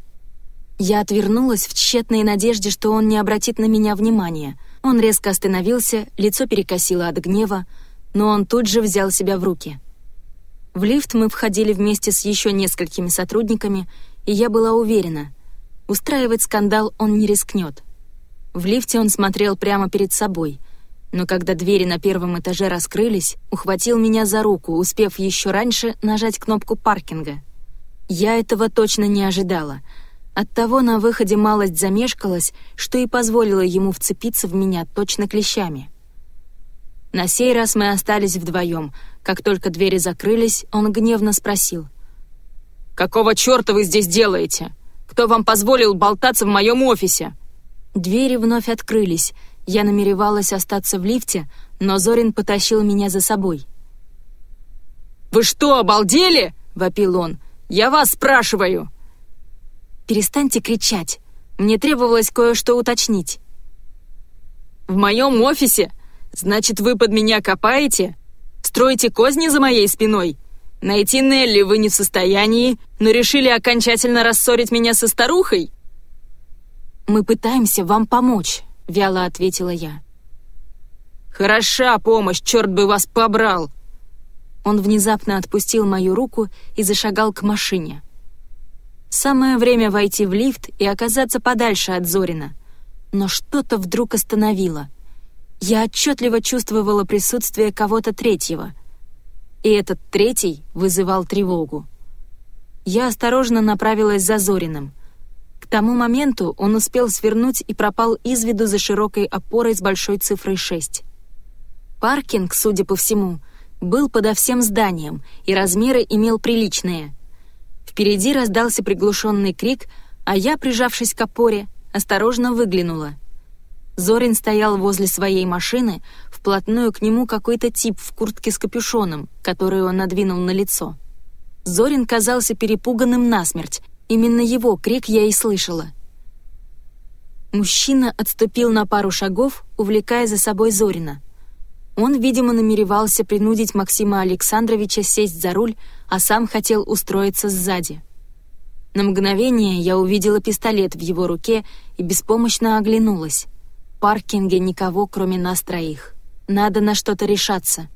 Speaker 1: Я отвернулась в тщетной надежде, что он не обратит на меня внимания. Он резко остановился, лицо перекосило от гнева, но он тут же взял себя в руки. В лифт мы входили вместе с еще несколькими сотрудниками, и я была уверена, устраивать скандал он не рискнет. В лифте он смотрел прямо перед собой, но когда двери на первом этаже раскрылись, ухватил меня за руку, успев еще раньше нажать кнопку паркинга — я этого точно не ожидала. Оттого на выходе малость замешкалась, что и позволило ему вцепиться в меня точно клещами. На сей раз мы остались вдвоем. Как только двери закрылись, он гневно спросил. «Какого черта вы здесь делаете? Кто вам позволил болтаться в моем офисе?» Двери вновь открылись. Я намеревалась остаться в лифте, но Зорин потащил меня за собой. «Вы что, обалдели?» — вопил он. Я вас спрашиваю!» «Перестаньте кричать. Мне требовалось кое-что уточнить». «В моем офисе? Значит, вы под меня копаете? Строите козни за моей спиной? Найти Нелли вы не в состоянии, но решили окончательно рассорить меня со старухой?» «Мы пытаемся вам помочь», — вяло ответила я. «Хороша помощь, черт бы вас побрал!» Он внезапно отпустил мою руку и зашагал к машине. Самое время войти в лифт и оказаться подальше от Зорина. Но что-то вдруг остановило. Я отчетливо чувствовала присутствие кого-то третьего. И этот третий вызывал тревогу. Я осторожно направилась за Зориным. К тому моменту он успел свернуть и пропал из виду за широкой опорой с большой цифрой 6. Паркинг, судя по всему, — был подо всем зданием, и размеры имел приличные. Впереди раздался приглушенный крик, а я, прижавшись к опоре, осторожно выглянула. Зорин стоял возле своей машины, вплотную к нему какой-то тип в куртке с капюшоном, который он надвинул на лицо. Зорин казался перепуганным насмерть, именно его крик я и слышала. Мужчина отступил на пару шагов, увлекая за собой Зорина — он, видимо, намеревался принудить Максима Александровича сесть за руль, а сам хотел устроиться сзади. На мгновение я увидела пистолет в его руке и беспомощно оглянулась. В паркинге никого, кроме нас троих. Надо на что-то решаться.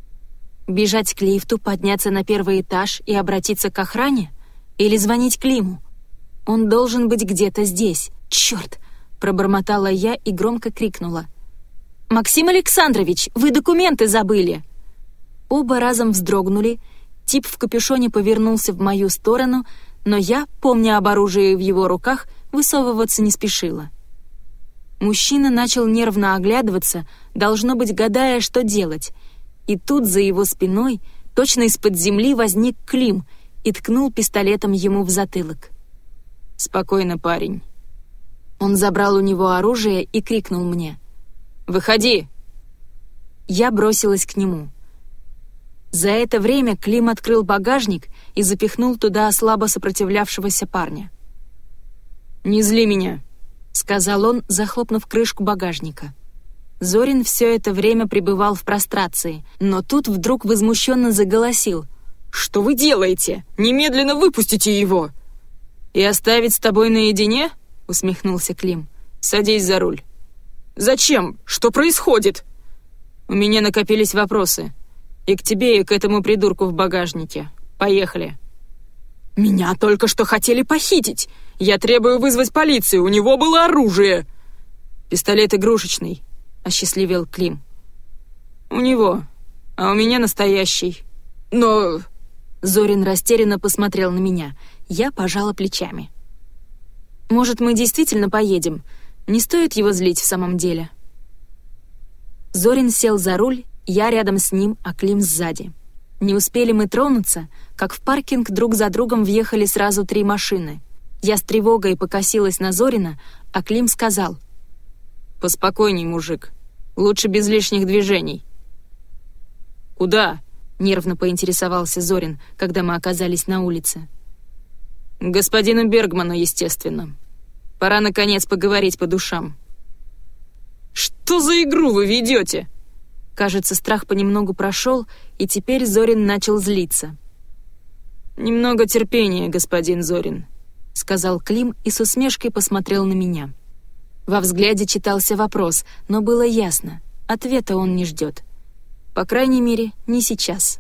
Speaker 1: Бежать к лифту, подняться на первый этаж и обратиться к охране? Или звонить Климу? Он должен быть где-то здесь. Черт! Пробормотала я и громко крикнула. «Максим Александрович, вы документы забыли!» Оба разом вздрогнули, тип в капюшоне повернулся в мою сторону, но я, помня об оружии в его руках, высовываться не спешила. Мужчина начал нервно оглядываться, должно быть, гадая, что делать. И тут за его спиной, точно из-под земли, возник Клим и ткнул пистолетом ему в затылок.
Speaker 2: «Спокойно, парень».
Speaker 1: Он забрал у него оружие и крикнул мне.
Speaker 2: «Выходи!»
Speaker 1: Я бросилась к нему. За это время Клим открыл багажник и запихнул туда слабо сопротивлявшегося парня.
Speaker 2: «Не зли меня», —
Speaker 1: сказал он, захлопнув крышку багажника. Зорин все это время пребывал в прострации, но тут вдруг возмущенно заголосил.
Speaker 2: «Что вы делаете? Немедленно выпустите его!» «И оставить с тобой наедине?» — усмехнулся Клим. «Садись за руль». «Зачем? Что происходит?» «У меня накопились вопросы. И к тебе, и к этому придурку в багажнике. Поехали». «Меня только что хотели похитить! Я требую вызвать полицию, у него было оружие!» «Пистолет игрушечный», — осчастливил Клим. «У него, а у меня настоящий. Но...»
Speaker 1: Зорин растерянно посмотрел на меня. Я пожала плечами. «Может, мы действительно поедем? Не стоит его злить в самом деле». Зорин сел за руль, я рядом с ним, а Клим сзади. Не успели мы тронуться, как в паркинг друг за другом въехали сразу три машины. Я с тревогой покосилась на Зорина, а Клим сказал.
Speaker 2: «Поспокойней, мужик. Лучше без лишних движений». «Куда?» — нервно поинтересовался Зорин, когда мы оказались на улице. «К господину Бергману, естественно. Пора, наконец, поговорить по душам». «Что за игру вы ведете?»
Speaker 1: Кажется, страх понемногу прошел, и теперь Зорин начал злиться.
Speaker 2: «Немного терпения, господин Зорин», — сказал Клим и с усмешкой посмотрел на меня.
Speaker 1: Во взгляде читался вопрос, но было ясно, ответа он не ждет. По крайней мере, не сейчас.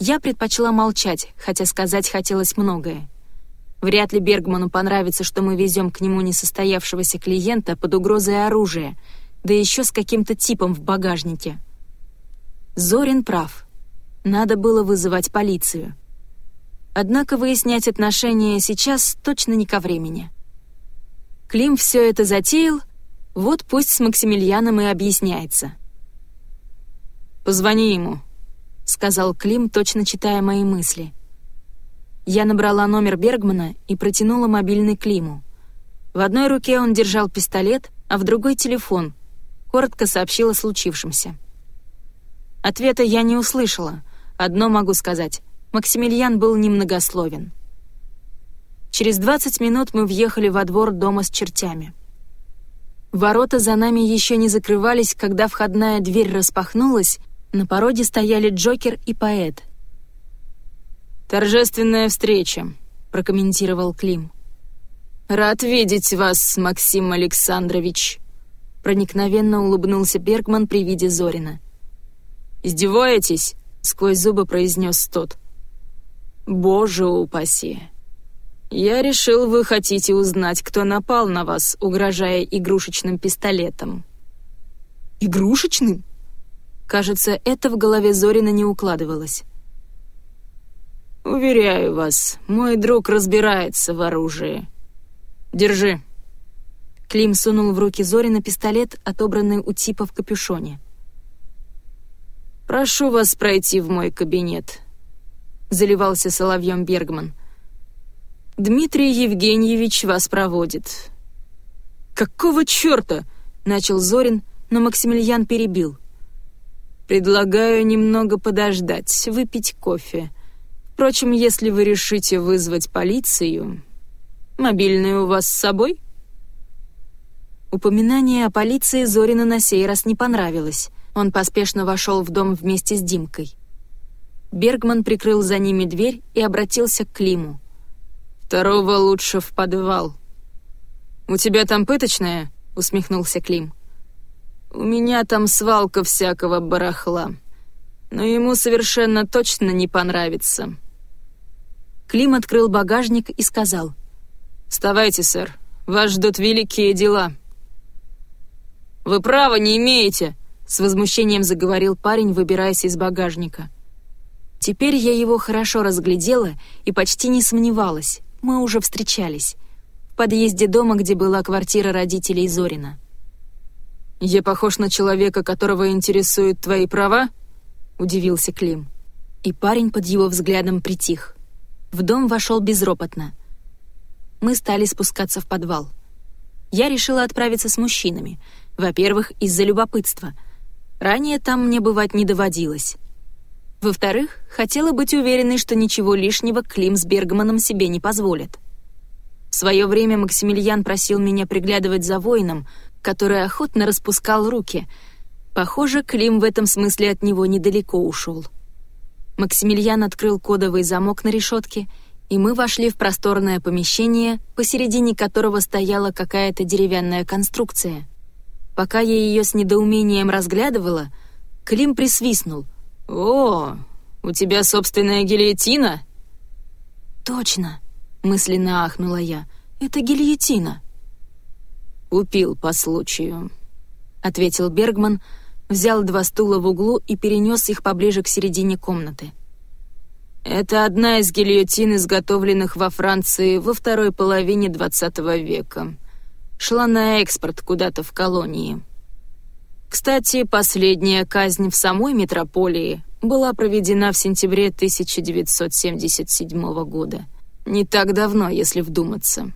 Speaker 1: Я предпочла молчать, хотя сказать хотелось многое. Вряд ли Бергману понравится, что мы везем к нему несостоявшегося клиента под угрозой оружия — да еще с каким-то типом в багажнике. Зорин прав. Надо было вызывать полицию. Однако выяснять отношения сейчас точно не ко времени. Клим все это затеял, вот пусть с Максимилианом и объясняется.
Speaker 2: «Позвони ему», — сказал Клим, точно читая мои мысли. Я набрала номер Бергмана и протянула мобильный Климу. В одной руке он держал пистолет, а в другой — телефон, коротко сообщила случившемся. Ответа я не услышала. Одно могу сказать. Максимилиан был немногословен. Через 20 минут мы въехали во двор дома с чертями. Ворота за нами еще не закрывались, когда входная дверь распахнулась, на пороге стояли Джокер и поэт. «Торжественная встреча», — прокомментировал Клим. «Рад видеть вас, Максим Александрович», Проникновенно улыбнулся Бергман при виде Зорина. «Издеваетесь?» — сквозь зубы произнес тот. «Боже упаси! Я решил, вы хотите узнать, кто напал на вас, угрожая игрушечным пистолетом». «Игрушечным?» Кажется, это в голове Зорина не укладывалось. «Уверяю вас, мой друг разбирается в оружии. Держи». Клим сунул в руки Зорина пистолет, отобранный у типа в капюшоне. «Прошу вас пройти в мой кабинет», — заливался соловьем Бергман. «Дмитрий Евгеньевич вас проводит». «Какого черта?» — начал Зорин, но Максимилиан перебил. «Предлагаю немного подождать, выпить кофе. Впрочем, если вы решите вызвать полицию... Мобильный у вас с собой?» Упоминание о полиции Зорину на сей раз не понравилось. Он поспешно вошел в дом вместе с Димкой. Бергман прикрыл за ними дверь и обратился к Климу. «Второго лучше в подвал». «У тебя там пыточная?» — усмехнулся Клим. «У меня там свалка всякого барахла. Но ему совершенно точно не понравится».
Speaker 1: Клим открыл багажник и сказал.
Speaker 2: «Вставайте, сэр, вас ждут великие дела». «Вы права не имеете!» — с возмущением заговорил парень, выбираясь из багажника.
Speaker 1: Теперь я его хорошо разглядела и почти не сомневалась. Мы уже встречались. В подъезде дома, где была квартира родителей Зорина.
Speaker 2: «Я похож на человека, которого интересуют твои права?» — удивился Клим.
Speaker 1: И парень под его взглядом притих. В дом вошел безропотно. Мы стали спускаться в подвал. Я решила отправиться с мужчинами. Во-первых, из-за любопытства. Ранее там мне бывать не доводилось. Во-вторых, хотела быть уверенной, что ничего лишнего Клим с Бергманом себе не позволит. В свое время Максимилиан просил меня приглядывать за воином, который охотно распускал руки. Похоже, Клим в этом смысле от него недалеко ушел. Максимилиан открыл кодовый замок на решетке, и мы вошли в просторное помещение, посередине которого стояла какая-то деревянная конструкция. Пока я ее с недоумением разглядывала, Клим присвистнул — «О, у тебя собственная гильотина?» «Точно!» — мысленно ахнула я. «Это гильотина!»
Speaker 2: «Купил по случаю», — ответил Бергман, взял два стула в углу и перенес их поближе к середине комнаты. «Это одна из гильотин, изготовленных во Франции во второй половине XX века. Шла на экспорт куда-то в колонии». Кстати, последняя казнь в самой метрополии была проведена в сентябре 1977 года. Не так давно, если вдуматься.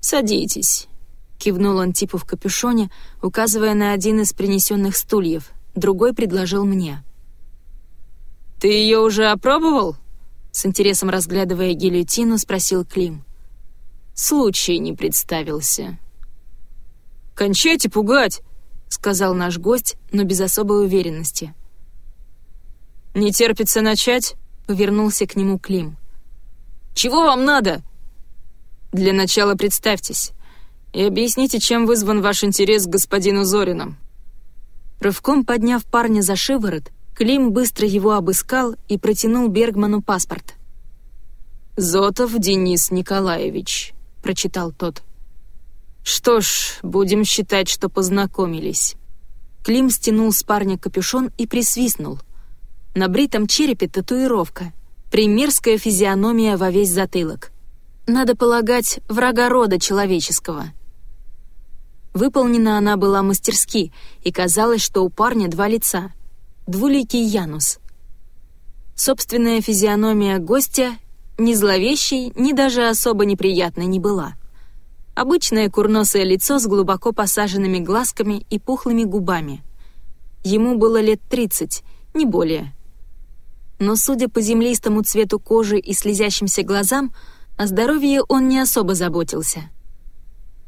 Speaker 2: «Садитесь», — кивнул он типу в капюшоне, указывая на один из принесенных стульев. Другой предложил мне. «Ты ее уже опробовал?» С интересом разглядывая гильотину, спросил Клим. «Случай не представился». «Кончайте пугать!» сказал наш гость, но без особой уверенности. «Не терпится начать?» — повернулся к нему Клим. «Чего вам надо?» «Для начала представьтесь и объясните, чем вызван ваш интерес к господину Зорину».
Speaker 1: Рывком подняв парня за шиворот, Клим быстро его обыскал и протянул Бергману паспорт.
Speaker 2: «Зотов Денис Николаевич», — прочитал тот. «Что ж, будем считать, что познакомились».
Speaker 1: Клим стянул с парня капюшон и присвистнул. На бритом черепе татуировка. Примерская физиономия во весь затылок. Надо полагать, врага рода человеческого. Выполнена она была мастерски, и казалось, что у парня два лица. Двуликий Янус. Собственная физиономия гостя ни зловещей, ни даже особо неприятной не была. Обычное курносое лицо с глубоко посаженными глазками и пухлыми губами. Ему было лет тридцать, не более. Но, судя по землистому цвету кожи и слезящимся глазам, о здоровье он не особо заботился.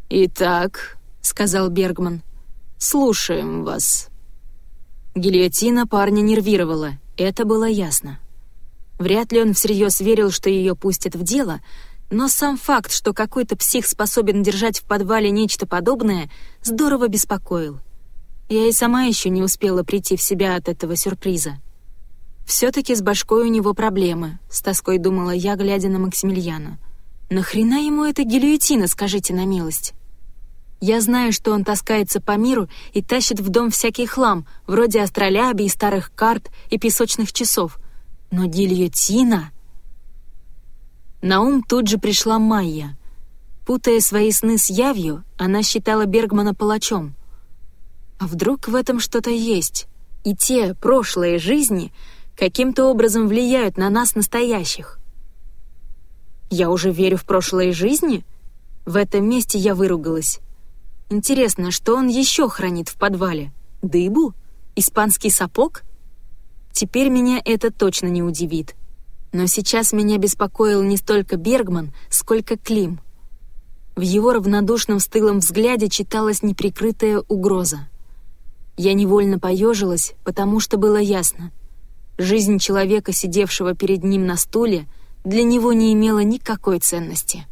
Speaker 2: «Итак», — сказал Бергман, — «слушаем вас».
Speaker 1: Гильотина парня нервировала, это было ясно. Вряд ли он всерьез верил, что ее пустят в дело — но сам факт, что какой-то псих способен держать в подвале нечто подобное, здорово беспокоил. Я и сама еще не успела прийти в себя от этого сюрприза. Все-таки с башкой у него проблемы, с тоской думала я, глядя на Максимилиана. Нахрена ему эта гильотина, скажите на милость? Я знаю, что он таскается по миру и тащит в дом всякий хлам, вроде астролябий, старых карт и песочных часов. Но гильотина... На ум тут же пришла Майя. Путая свои сны с явью, она считала Бергмана палачом. А вдруг в этом что-то есть? И те прошлые жизни каким-то образом влияют на нас настоящих. Я уже верю в прошлые жизни? В этом месте я выругалась. Интересно, что он еще хранит в подвале? Дыбу? Испанский сапог? Теперь меня это точно не удивит. Но сейчас меня беспокоил не столько Бергман, сколько Клим. В его равнодушном стылом взгляде читалась неприкрытая угроза. Я невольно поежилась, потому что было ясно. Жизнь человека, сидевшего перед ним на стуле, для него не имела никакой ценности.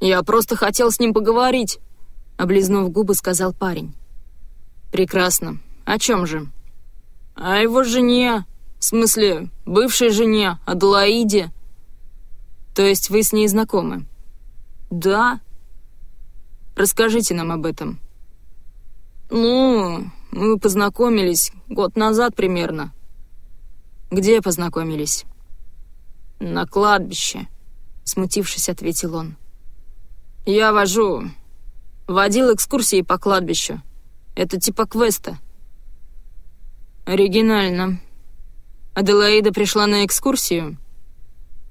Speaker 2: «Я просто хотел с ним поговорить», — облизнув губы, сказал парень. «Прекрасно. О чем же?» «О его жене», в смысле, бывшей жене, Аделаиде?» То есть вы с ней знакомы?
Speaker 3: Да.
Speaker 2: Расскажите нам об этом.
Speaker 3: Ну, мы познакомились год назад примерно.
Speaker 2: Где познакомились?
Speaker 3: На кладбище,
Speaker 2: смутившись, ответил он.
Speaker 3: Я вожу. Водил экскурсии по кладбищу. Это типа квеста.
Speaker 2: Оригинально. Аделаида пришла на экскурсию?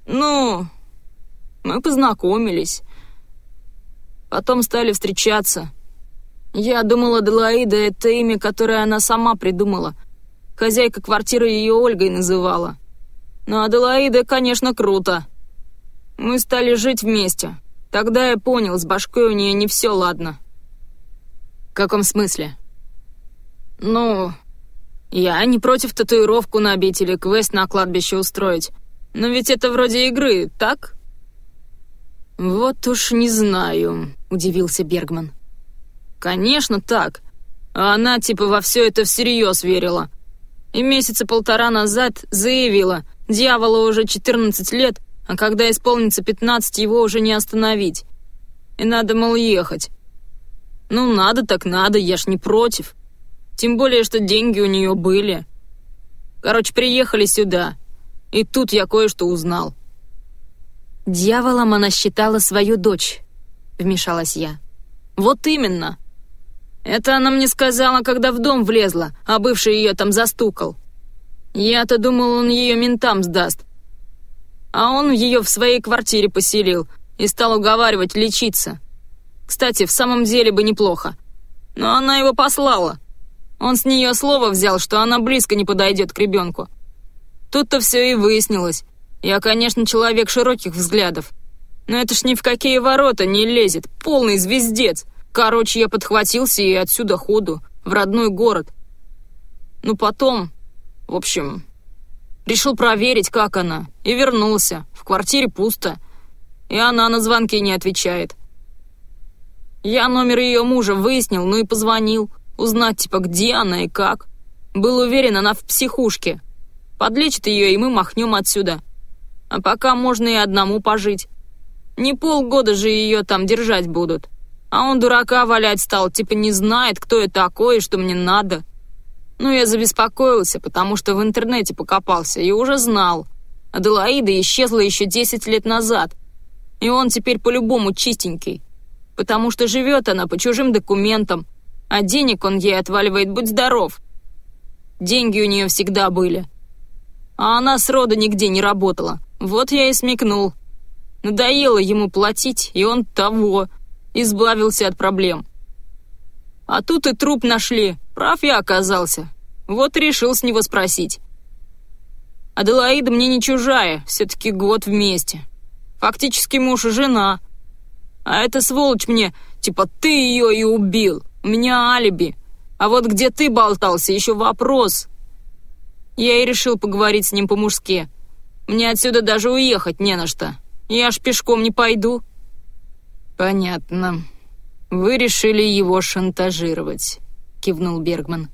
Speaker 3: Ну, мы познакомились. Потом стали встречаться. Я думала, Аделаида — это имя, которое она сама придумала. Хозяйка квартиры ее Ольгой называла. Но Аделаида, конечно, круто. Мы стали жить вместе. Тогда я понял, с башкой у нее не все ладно.
Speaker 2: В каком смысле?
Speaker 3: Ну, я не против татуировку набить или квест на кладбище устроить. Но ведь это вроде игры, так?
Speaker 2: Вот уж не знаю, удивился Бергман.
Speaker 3: Конечно, так. А она типа во все это всерьез верила. И месяца полтора назад заявила, дьяволу уже 14 лет, а когда исполнится 15, его уже не остановить. И надо, мол, ехать. Ну, надо так надо, я ж не против. Тем более, что деньги у нее были. Короче, приехали сюда. И тут я кое-что узнал.
Speaker 1: «Дьяволом она считала свою дочь», — вмешалась я.
Speaker 3: «Вот именно. Это она мне сказала, когда в дом влезла, а бывший ее там застукал. Я-то думал, он ее ментам сдаст. А он ее в своей квартире поселил и стал уговаривать лечиться. Кстати, в самом деле бы неплохо. Но она его послала. Он с нее слово взял, что она близко не подойдет к ребенку. Тут-то все и выяснилось. Я, конечно, человек широких взглядов. Но это ж ни в какие ворота не лезет. Полный звездец. Короче, я подхватился и отсюда ходу, в родной город. Ну потом, в общем, решил проверить, как она, и вернулся. В квартире пусто, и она на звонки не отвечает. Я номер ее мужа выяснил, ну и позвонил, узнать, типа, где она и как. Был уверен, она в психушке. Подлечит ее, и мы махнем отсюда. А пока можно и одному пожить. Не полгода же ее там держать будут. А он дурака валять стал, типа не знает, кто я такой и что мне надо. Ну, я забеспокоился, потому что в интернете покопался и уже знал. Аделаида исчезла еще 10 лет назад. И он теперь по-любому чистенький. Потому что живет она по чужим документам, а денег он ей отваливает, будь здоров. Деньги у нее всегда были. А она срода нигде не работала. Вот я и смекнул. Надоело ему платить, и он того избавился от проблем. А тут и труп нашли, прав я оказался. Вот решил с него спросить. Аделаида мне не чужая, все-таки год вместе. Фактически муж и жена. А эта сволочь мне, типа, ты ее и убил. У меня алиби. А вот где ты болтался, еще вопрос. Я и решил поговорить с ним по-мужски. Мне отсюда даже уехать не на что. Я ж пешком не пойду.
Speaker 2: «Понятно. Вы решили его шантажировать», — кивнул Бергман.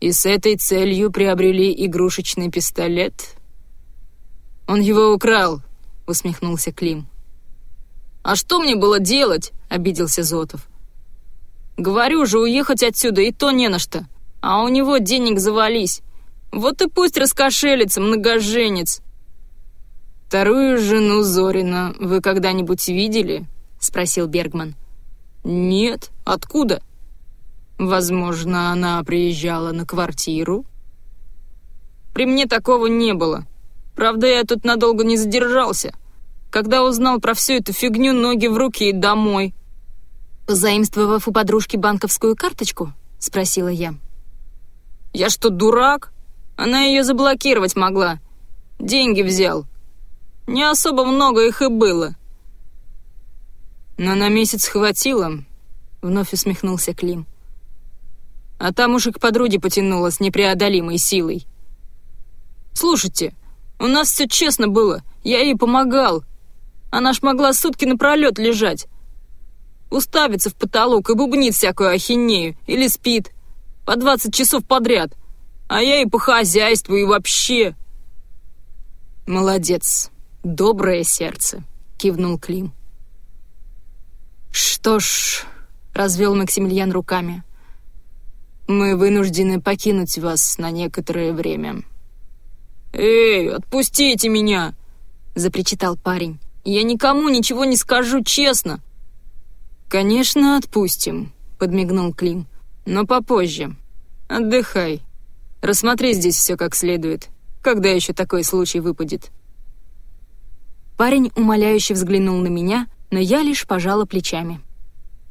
Speaker 2: «И с этой целью приобрели игрушечный пистолет?»
Speaker 3: «Он его украл», — усмехнулся Клим. «А что мне было делать?» — обиделся Зотов. «Говорю же, уехать отсюда и то не на что. А у него денег завались. Вот и пусть раскошелится, многоженец».
Speaker 2: «Вторую жену Зорина вы когда-нибудь видели?» — спросил Бергман.
Speaker 3: «Нет. Откуда?»
Speaker 2: «Возможно, она приезжала на квартиру?»
Speaker 3: «При мне такого не было. Правда, я тут надолго не задержался. Когда узнал про всю эту фигню, ноги в руки и домой».
Speaker 1: «Заимствовав у подружки банковскую карточку?» — спросила я.
Speaker 3: «Я что, дурак? Она ее заблокировать могла. Деньги взял. Не особо много их и было.
Speaker 2: «Но на месяц хватило», — вновь усмехнулся Клим. «А там уж и к подруге потянуло с непреодолимой силой».
Speaker 3: «Слушайте, у нас все честно было, я ей помогал. Она ж могла сутки напролет лежать. Уставится в потолок и бубнит всякую ахинею, или спит. По двадцать часов подряд. А я и по хозяйству, и вообще...»
Speaker 2: «Молодец», доброе сердце», — кивнул Клим. «Что ж», — развел Максимилиан руками, — «мы вынуждены покинуть вас на некоторое время».
Speaker 3: «Эй, отпустите меня!» — запричитал парень. «Я никому ничего не скажу, честно!»
Speaker 2: «Конечно, отпустим», — подмигнул Клим. «Но попозже. Отдыхай. Рассмотри здесь все как следует. Когда еще такой случай выпадет?» Парень умоляюще взглянул на меня, но я лишь пожала плечами.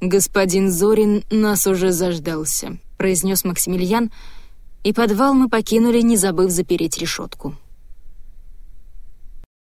Speaker 2: «Господин Зорин нас уже заждался», — произнес Максимилиан, и подвал мы покинули, не забыв запереть решетку.